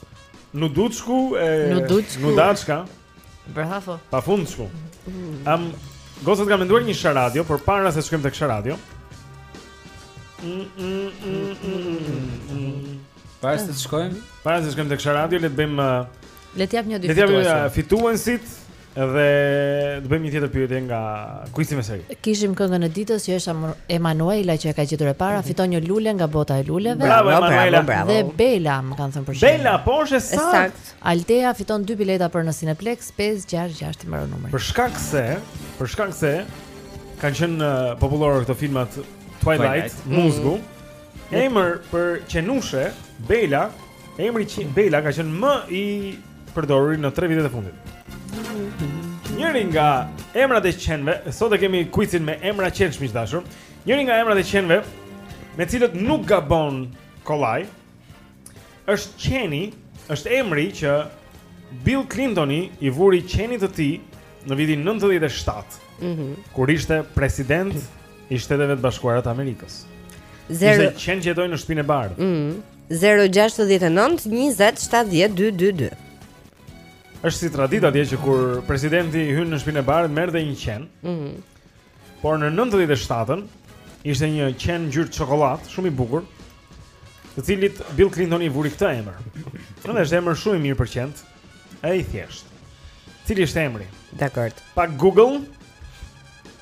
nuduçku e nuduçka. Nudaçka. Bravo. Pafundshku. Ama Gozat ka menduar një sharadio, por para se të shkojmë tek sharadio. Para se të shkojmë, para se të shkojmë tek sharadio, le të bëjmë Le të jap një dy fitues. Le të jap fituesit. Dhe të bëjmë një tjetër pyetje nga kuizi me seri. Kishim këngën e ditës që është Emanuela që e ka gjetur e para, mhm. fiton një lule nga bota e luleve. Bravo Emanuela. Dhe Bela, më kanë thënë për shkak. Bela, po është e saktë. Altea fiton dy bileta për në Cineplexx 566 i mbaron numri. Për shkak se, për shkak se kanë qenë uh, popullore këto filmat Twilight, Twilight. Muzgu. Mm. Emër për qenushe, Bela, Emri i qenit Bela ka qenë më i përdoruri në 3 vitet e fundit. Njëri nga emrat e qenve, sot e kemi kuizin me emra qensh miq të dashur. Njëri nga emrat e qenve me të cilët nuk gabon kollaj është qeni, është emri që Bill Clintoni i vuri qenit të tij në vitin 97. Mhm. Mm kur ishte president i Shteteve të Bashkuara të Amerikës. Zero ishte qen që jetoi në Shpinë e Bardhë. Mhm. Mm 069 20 70 222. Është si traditë atje që kur presidenti hyn në Shpinë e Bardhë merr dhe një qen. Mhm. Mm Por në 97-ën ishte një qen ngjyrë çokollatë, shumë i bukur, të cilit Bill Clintoni i vuri këtë emër. Edhe është emër shumë i mirë për qen. E i thjeshtë. Cili është emri? Dakord. Pa Google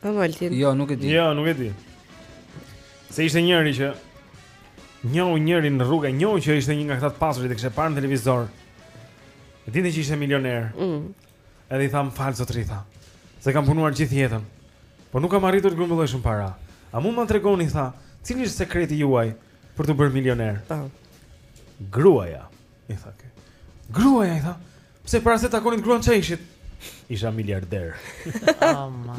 Po Altin. Jo, nuk e di. Jo, nuk e di. Se ishte njëri që njohu njërin në rrugë, njohu që ishte një nga këta të pasurit që e kishte parë në televizor. E dinte që ishte milioner. Mm. Edhe i tha më fal zotri tha. Seç kam punuar gjithë jetën. Po nuk kam arritur të grumbulloj shumë para. A mund të ma tregoni tha, cili është sekreti juaj për t'u bërë milioner? Po. Gruaja. I tha ky. Gruaja i tha, pse para se takonit gruan ça ishit? Isha miliarder. Ama.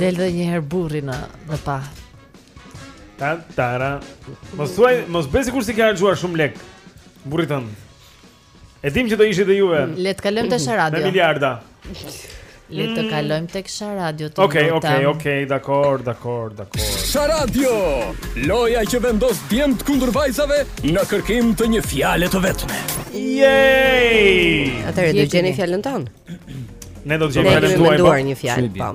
Del dhe një herë burri në në pa. Ta ta ra. Mos thuaj, mos bëj sikur s'i ke harxhuar shumë lek. Burrit tënd. E dim që do ishit edhe juve. Le të kalojmë te Sharadio. Me miliarda. Le të kalojmë tek Sharadio tonë. Okej, okej, okej, dakor, dakor, dakor. Sharadio, loja që vendos djemtë kundër vajzave në kërkim të një fjale të vetme. Yay! Atëherë do gjeni fjalën tonë. Ne do të gjejmë fjalën tuaj. Ne po. kemi menduar një fjalë, po.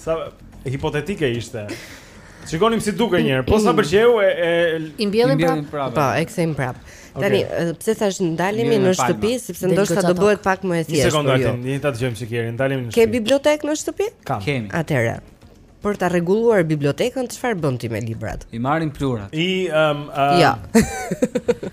Sa hipotetike ishte. Shikonim si duke njërë, po sa mm. përqeu e... e... I mbjellim prap? Po, e kësejmë prap. Tani, pse thashë ndalemi në shtëpi, sepse ndoshta do bëhet pak më e thjeshtë. Një sekundë atë, jo. një ta dëgjojmë sikur, ndalemi në shtëpi. Ke bibliotekë në shtëpi? Kam. Kemi. Atëherë. Për ta rregulluar bibliotekën, çfarë bën ti me librat? I marrim pluhurat. I ëm um, um, Jo.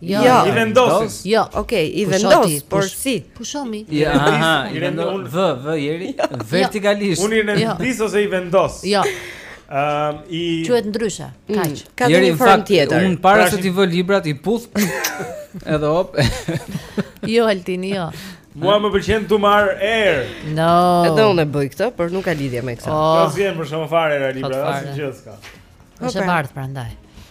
Jo, jo. i vendos. Jo, okay, i vendos, por si? Pushomi. Jo, aha, i vendos. V, v jeri jo. vertikalisht. Unë i rendis jo. ose i vendos. Jo. Ëm i quhet ndryshe. Mm. Kaq. Ka një formë tjetër. Unë para se t'i vë librat i puth. Edhe hop. Jo, Altin, jo. Mua më pëlqen t'u marr erë. No. Edhe unë e bëj këtë, por nuk ka lidhje me këtë. Po oh. vjen për shkak të marrë erë libra, asgjë s'ka. Është e bardhë prandaj.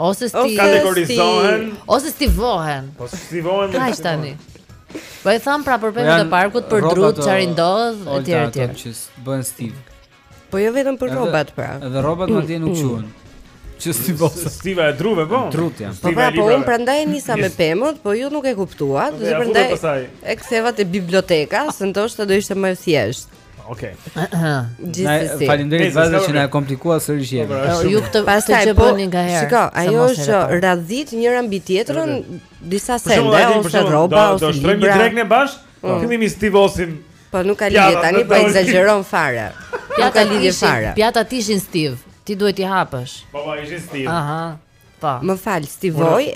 Ose sti kategorizohen, ose stivohen. Po stivohen. Ka tani. Po e thamë pra për pemën e parkut, për drut, çfarë ndodh etj etj. Po që bëhen stivë. Po jo vetëm për rrobat pra. Edhe rrobat mm, madje nuk mm. quhen. Që stivohen. Stiva e druve po. Drut ja. Po pra po un prandaj nisa me pemët, po ju nuk e kuptuat, dhe prandaj e ktheva te biblioteka, se ndoshta do ishte më e thjeshtë. Okej. Gjithsesi. Faleminderit vajza që na e komplikuat sërish jetën. Po, po, ju këtë pastaj po, bëni ngaherë. Shikoj, ajo është që radhit njëra mbi tjetrën disa sende ose rroba ose libra. Do shtrojmë një drekë ne bashkë? Po. Fillimisht stivosim. Po nuk ka lidhje tani, po ekzagjeron fare. Nuk ka lidhje fare. Pjatat ishin stivë. Ti duhet t'i hapësh. Po, po, ishin stivë. Aha. Po. Më fal, stivoj,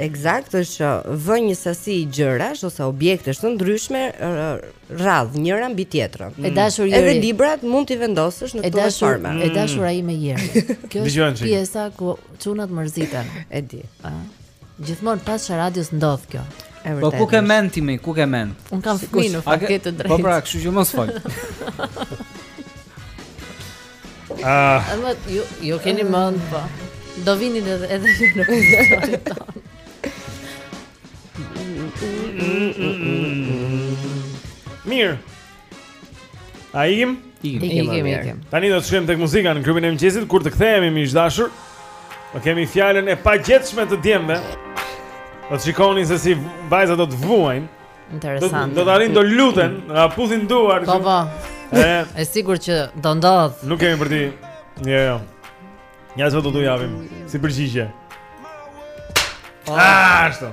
ekzakt është vë një sasi gjërash ose objektesh të ndryshme rradh njëra mbi tjetrën. E dashur Jeri. Edhe librat mund t'i vendosësh në këtë formë. E dashur ai me jeri. Kjo është pjesa ku çunat mërziten. E di. Po. Gjithmonë pas Sharadios ndodh kjo. Po ku ke mend ti më? Ku ke mend? Un kam fëmijë në fakt të drejtë. Po pra, kështu që mos fol. Ah. Ëm, ju ju keni ah mend, po. Do vini edhe edhe ju në festivalin tonë. Mirë. A ikim? Ikim, ikim, ikim. Tani do të shkojmë tek muzika në klubin e mëngjesit, kur të kthehemi miq të dashur. Do kemi fjalën e pagjetshme të djemve. Do të shikoni se si vajzat do të vuajnë. Interesant. Do të rrinë, do luten, na puthin duart. Po po. E sigurt që do ndodh. Nuk kemi për t'i. Jo, jo. Ja zot do t'u japim si përgjigje. Po. Ah, ashtu.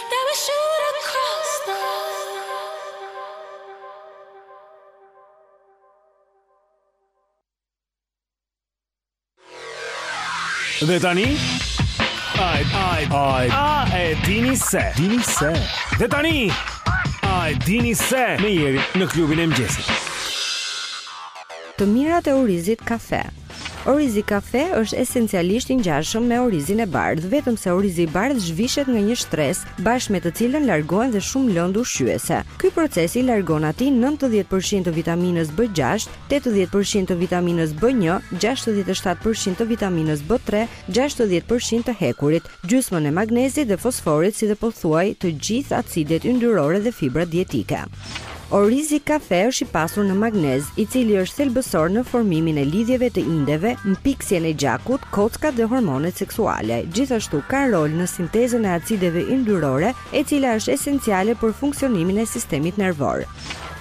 Dhe tani Ai ai ai a e dini se dini se Dhe tani A e dini se me Jerin në klubin e mëngjesit Të mirat e orizit kafe. Orizi kafe është esencialisht i ngjashëm me orizin e bardhë, vetëm se orizi i bardhë zhvishet nga një shtresë, bashkë me të cilën largohen dhe shumë lëndë ushqyese. Ky proces i largon atij 90% të vitaminës B6, 80% të vitaminës B1, 67% të vitaminës B3 gjashtëdhjetë për qind të hekurit, gjysmën e magnezit dhe fosforit si dhe pothuaj të gjithë acidet yndyrore dhe fibrat dietike. Orizi kafe është i pasur në magnez, i cili është thelbësor në formimin e lidhjeve të indeve, mpiksjen e gjakut, kockat dhe hormonet seksuale. Gjithashtu ka rol në sintezën e acideve yndyrore, e cila është esenciale për funksionimin e sistemit nervor.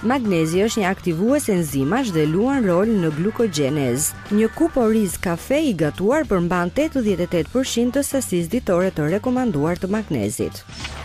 Magnezi është një aktivues enzimash dhe luan rol në glukogjenezë. Një kupë oriz kafe i gatuar përmban tetëdhjetë e tetë për qind të sasisë ditore të rekomanduar të magnezit.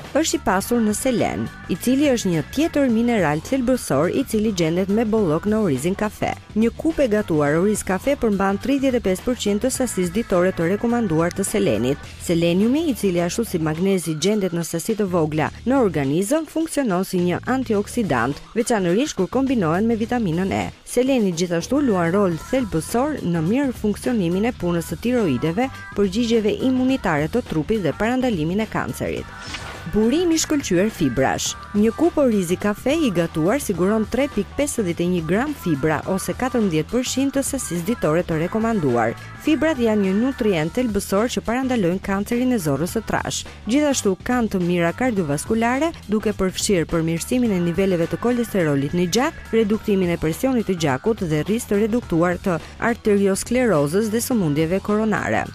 Është i pasur në selen, i cili është një tjetër mineral thelbësor i cili gjendet me bollëk në orizin kafe. Një kupë e gatuar oriz kafe përmban tridhjetë e pesë për qind të sasisë ditore të rekomanduar të selenit. Seleniumi, i cili ashtu si magnezi gjendet në sasi të vogla në organizëm, funksionon si një antioksidant, veçanërisht kur kombinohen me vitaminën E. Seleni gjithashtu luan rol thelbësor në mirëfunksionimin e punës së tiroideve, përgjigjeve imunitare të trupit dhe parandalimin e kancerit. Burim i shkëlqyer fibrash. Një kupë orizi kafe i gatuar siguron tre pikë pesëdhjetë e një gramë fibra ose katërmbëdhjetë për qind të sasisë ditore të rekomanduar. Fibrat janë një nutrient thelbësor që parandalojnë kancerin e zorrës së trashë. Gjithashtu kanë të mira kardiovaskulare, duke përfshirë përmirësimin e niveleve të kolesterolit në gjak, reduktimin e presionit të gjakut dhe risk të reduktuar të arteriosklerozës dhe sëmundjeve koronare.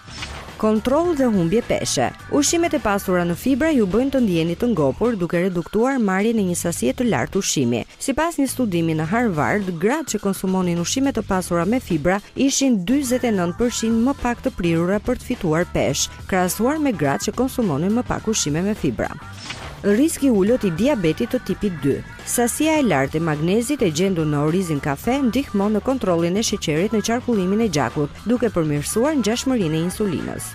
Kontroll dhe humbje peshe. Ushqimet e pasura në fibra ju bëjnë të ndiheni të ngopur duke reduktuar marrjen e një sasie të lartë ushqimi. Sipas një studimi në Harvard, gratë që konsumonin ushqime të pasura me fibra ishin dyzet e nëntë për qind më pak të prirura për të fituar peshë, krahasuar me gratë që konsumonin më pak ushqime me fibra. Risk i ulët i diabetit të tipit dy. Sasia e lartë e magnezit e gjendur në orizin kafe ndihmon në kontrollin e sheqerit në qarkullimin e gjakut, duke përmirësuar ndjeshmërinë e insulinës.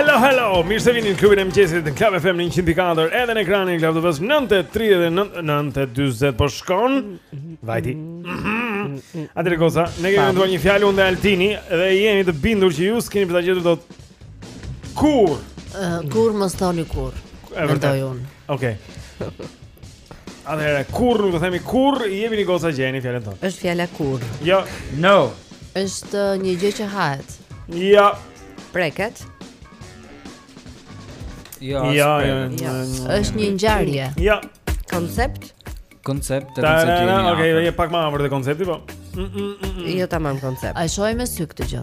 Hello, hello, mirë se vini në klubin e mëngjesit në Klan FM në 104 Edhe në ekranin e Klan TV-së 9.39, 9.20 po shkon Vajti mhm. Atire kosa, ne kemi menduar një fjalë unë dhe Altini Dhe jemi të bindur që ju s'keni për ta gjetur dot kurrë? Uh, kurrë mos thoni kurrë E vërtetë Okej. Atëherë kurr nuk do themi kurr, i jepini goca gjeni fjalën tonë. Është fjala kurr. Jo, no. Është uh, një gjë që hahet. Jo. Preket. Jo, jo, jo, jo. Është një ngjarje. Jo. Koncept? Koncept, koncepti. Okej, je pak më afër te koncepti, po. Mm, mm, mm, jo tamam koncept. A shohim me sy këtë gjë?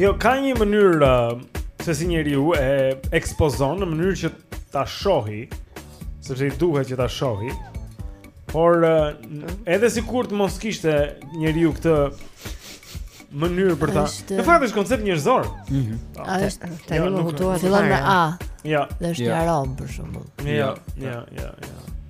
Jo, ka një mënyrë uh, se si njeriu e ekspozon në mënyrë që ta shohi, sepse i duhet që ta shohi, por uh, edhe sikur të mos kishte njeriu këtë mënyrë për ta... Është... Në fakt është koncept njerëzor. Mm -hmm. A, është, tani më hutuat fare. A, ja. dhe është një aromë për shembull. Ja, ja, ja, ja.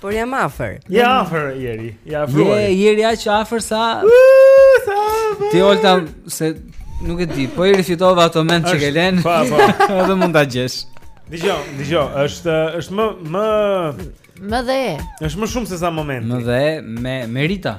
Por jam afër. Je afër, Jeri, je afër. Je Jeri aq afër sa. Ti olta se nuk e di, po i rifuta ato mend që ngelën. Po, po. Edhe mund ta gjesh. Dëgjo, dëgjo, është është më më më dhe. Është më shumë se sa moment. Më dhe me Merita.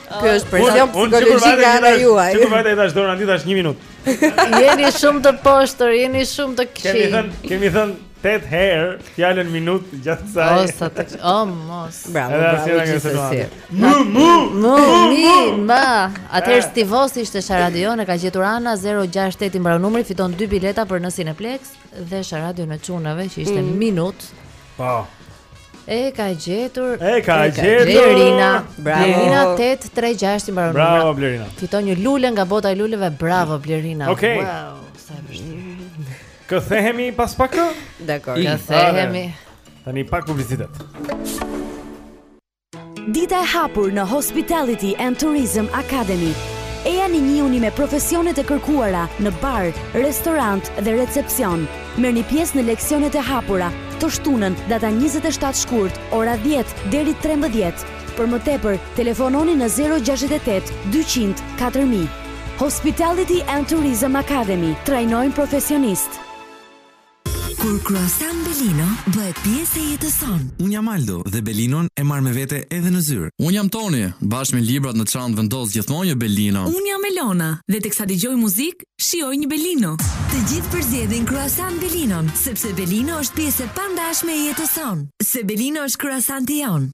Ky është presion psikologjik nga ana juaj. Çfarë vajte tash Dorandi tash 1 minutë. Jeni shumë të poshtër, jeni shumë të këqij. Kemi thënë, kemi thënë 8 herë fjalën minutë gjatë kësaj. O sa të këqij. O mos. Bravo, bravo. Mu mu mu mu. Ma, atëherë Stivos ishte sharadionë e ka gjetur Ana 068 i mbaron numri, fiton 2 bileta për në Cineplexx dhe sharadion e çunave që ishte mm. minutë. Po. E ka gjetur. E ka gjetur. Blerina. Bravo. Blerina 836 i mbaron. Bravo Blerina. Fiton një lule nga bota e luleve. Bravo Blerina. Okay. Wow, sa e vështirë. Kthehemi pas pak. Dakor. Kthehemi. Tani pak publicitet. Dita e hapur në Hospitality and Tourism Academy. Ejani njihuni me profesionet e kërkuara në bar, restorant dhe recepsion. Merrni pjesë në leksionet e hapura, të shtunën, data 27 shkurt, ora 10, deri 13. Për më tepër, telefononi në 068 200 4000. Hospitality and Tourism Academy. Trajnojnë profesionistë. Kur Croissant Belino bëhet pjesë e jetës sonë. Unë jam Aldo dhe Belinon e marr me vete edhe në zyrë. Unë jam Toni, bashkë me librat në çantë vendos gjithmonë një Belino. Unë jam Elona dhe teksa dëgjoj muzikë, shijoj një Belino. Të gjithë përzgjedhin Croissant Belinon, sepse Belino është pjesë e pandashme e jetës sonë. Se Belino është croissanti jonë.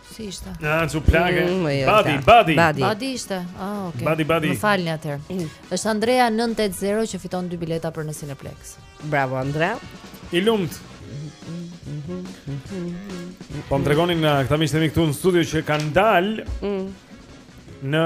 Si ishte? Na su plagë. Mm, jo, badi, badi. Badi. Badi ishte. Ah, okay. Badi, badi. Më falni atëherë. Mm. Është Andrea 980 që fiton dy bileta për në Cineplex. Bravo Andrea. I lumtë. Po më tregonin nga uh, këta miqtë mi këtu në studio që kanë dalë mm. në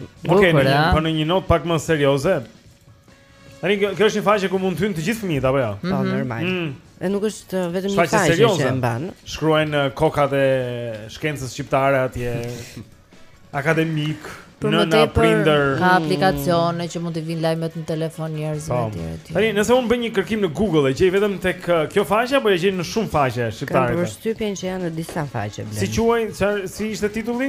Okej, okay, eh? po në një notë pak më serioze. Tani kjo është një faqe ku mund të hyjnë të gjithë fëmijët apo jo? Po, mhm. normal. Mm. E nuk është eh, vetëm një faqe serioze që mban. Shkruajnë eh, kokat e shkencës shqiptare atje. Akademik. Për më tepër prindër ka aplikacione që mund të vijnë lajmet në telefon njerëzve po. etj etj. Tani nëse unë bëj një kërkim në Google e gjej vetëm tek uh, kjo faqe apo e gjej në shumë faqe shqiptare. Kam përshtypjen që janë në disa faqe Blend. Si quhej, si ishte titulli?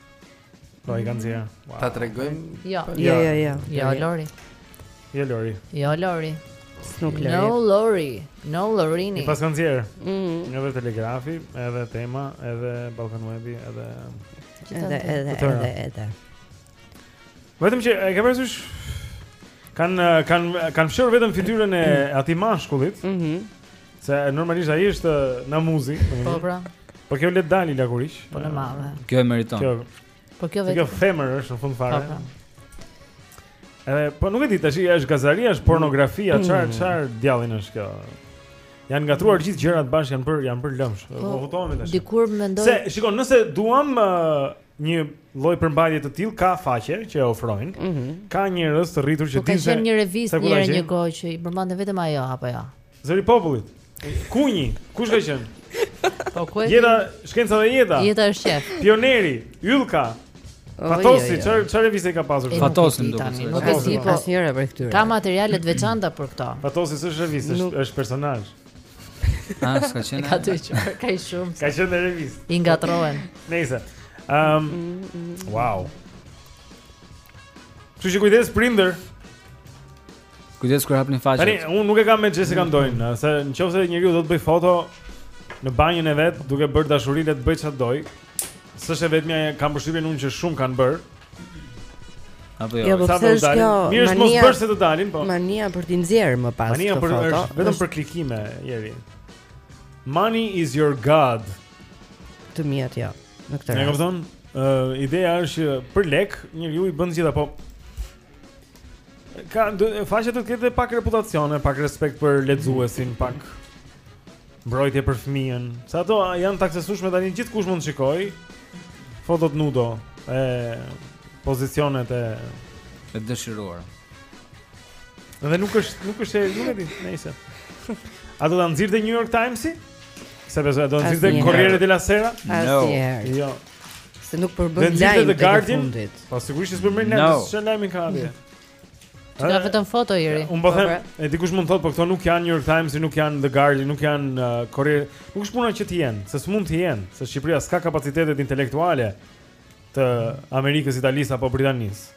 Po i kanë nxjerrë. Wow. Ta tregojmë? Jo. Jo, jo, jo. Jo, Lori. Jo, Lori. Jo, Lori. Nuk Lori. No, Lori. No, Lorini. I paskan nxjerrë. Mm -hmm. Edhe Telegrafi, edhe Tema, edhe Balkan Webi, edhe... Edhe, edhe, edhe, edhe. Vetëm që e ke parasysh kanë kanë kanë fshirë vetëm fytyrën e mm. atij mashkullit. Mhm. Mm se normalisht ai është në muzi. Po pra. Po kjo le të dalë lakuriq. Po në madhe. Kjo e meriton. Kjo. Po kjo vetë. Kjo femër është në fund fare. Po pra. Edhe po nuk e di tash, është gazetari, është pornografi, mm. çfarë çfarë djalli është kjo? Janë ngatërruar mm. gjithë gjërat bashkë janë bërë janë bërë lëmsh. Po, po votohemi tash. Dikur mendoj. Se shikon, nëse duam një lloj përmbajtje të tillë ka faqe që e ofrojnë. Mm -hmm. Ka njerëz të rritur që dinë se një revistë një herë një kohë që i përmbante vetëm ajo apo jo. Ja. Zëri popullit. Kunji, kush ka qenë? Po ku e di? Jeta, shkenca dhe jeta. Jeta është qef. Pioneri, Yllka. Fatosi, çfarë çfarë revistë ka pasur? Fatosi do të thotë. Nuk e di po asnjëra prej këtyre. Ka materiale të veçanta për këto. Fatosi s'është revistë, është personazh. Ah, s'ka qenë. Ka të qenë, ka i shumë. Ka qenë një revistë. I ngatrohen. Nëse. Ehm. Um, wow. Kështu që kujdes prindër. Kujdes kur hapni faqen. Tani unë nuk e kam me Xhesika Ndojn, se nëse njeriu do të bëj foto në banjën e vet duke bërë dashuri le të bëj ça t'doj. S'është e vetmja, kam përshtypjen unë që shumë kanë bërë. Apo jo. Ja, po pse është kjo? Mirë, është mos bësh se të dalin, po. Mania për të nxjerr më pas. Mania për foto. është vetëm për klikime, ieri. Money is your god. Të miat ja, jo, në këtë. Ne kupton? Ë, uh, ideja është që për lek, njeriu i bën të gjitha po kjo faqe do të ketë pak reputacione, pak respekt për lexuesin, pak Mbrojtje për fëmijën. Se ato janë t'aksesushme tani gjithkush mund të shikoj fotot nudo e pozicionet e e dëshiruara. Dhe nuk është nuk është e nuk e di, nejse. A do ta nxirrte New York Times-i? S'e besoj do nxirrte Corriere della Sera? No. Jo. Se nuk përbën lajm të fundit. Po sigurisht që s'përbën lajm, ç'lajm ka aty. Aty ka vetëm foto Jeri. Unë po them, e dikush mund të thotë, po këto nuk janë New York Times, nuk janë The Guardian, nuk janë uh, Corriere. Nuk është puna që të jenë, se s'mund të jenë, se Shqipëria s'ka kapacitetet intelektuale të Amerikës, Italisë apo Britanisë.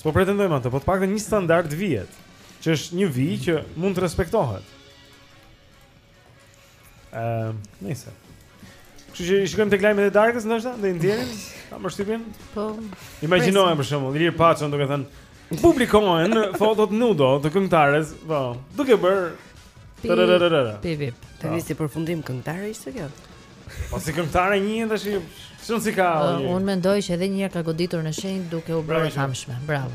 S'po pretendojmë atë, po të paktën një standard vihet, që është një vijë që mund të respektohet. Ehm, uh, nice. Kështu që i shikojmë tek lajmet e darkës ndoshta, dhe ato Jeri, kam përshtypjen. Po. Imagjinoje për shembull, Ilir Paçon duke thënë publikohen fotot nudo të këngëtares, po, duke bër Pip. Pip. Tani si përfundim këngëtare ishte kjo. Po si këngëtare një jetë tash që çon si ka. Uh, Unë mendoj që edhe një herë ka goditur në shenjë duke u bërë e famshme. Bravo.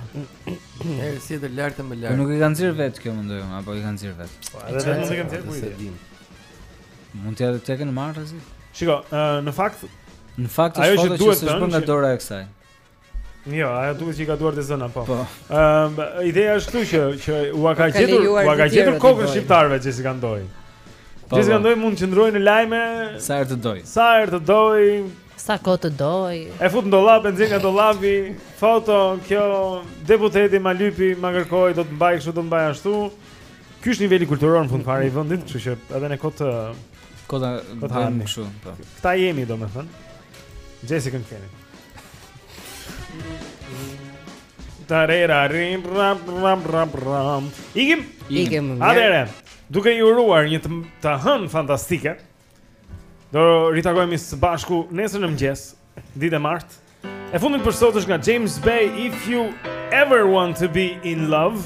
Edhe si lart më lart. Po nuk i ka nxjerr vetë kjo mendoj unë, apo i ka nxjerr vetë. Po edhe vetë mund t'i ketë nxjerr kjo. Mund të jetë teknikë marketingu. Shiko, uh, në fakt në fakt është foto që është bën nga dora e kësaj. Jo, ajo duket që i ka duart e zëna, po. Ëm, po. um, ideja është këtu që që ua ka gjetur, ua ka gjetur kokën shqiptarëve Xhesika Ndoj. Po, Xhesika po. Ndoj mund të qëndrojë në lajme sa herë të dojë. Sa herë të dojë. Sa kohë të dojë. E fut në dollap, e nxjerr nga dollapi. Foto, ky deputeti ma lypi ma kërkoi do të mbaj kështu, do të mbaj ashtu. Ky është niveli kulturor në fund fare i vendit, kështu që edhe ne kot kota kota kështu, po. Kta jemi domethënë. Xhesika Kennedy. Tarera rim ram ram ram ram. Ikim. Ikim. Atëherë. Duke i uruar një të hënë fantastike. Do ritakohemi së bashku nesër në mëngjes, ditë e martë. E fundit për sot është nga James Bay If You Ever Want to Be in Love.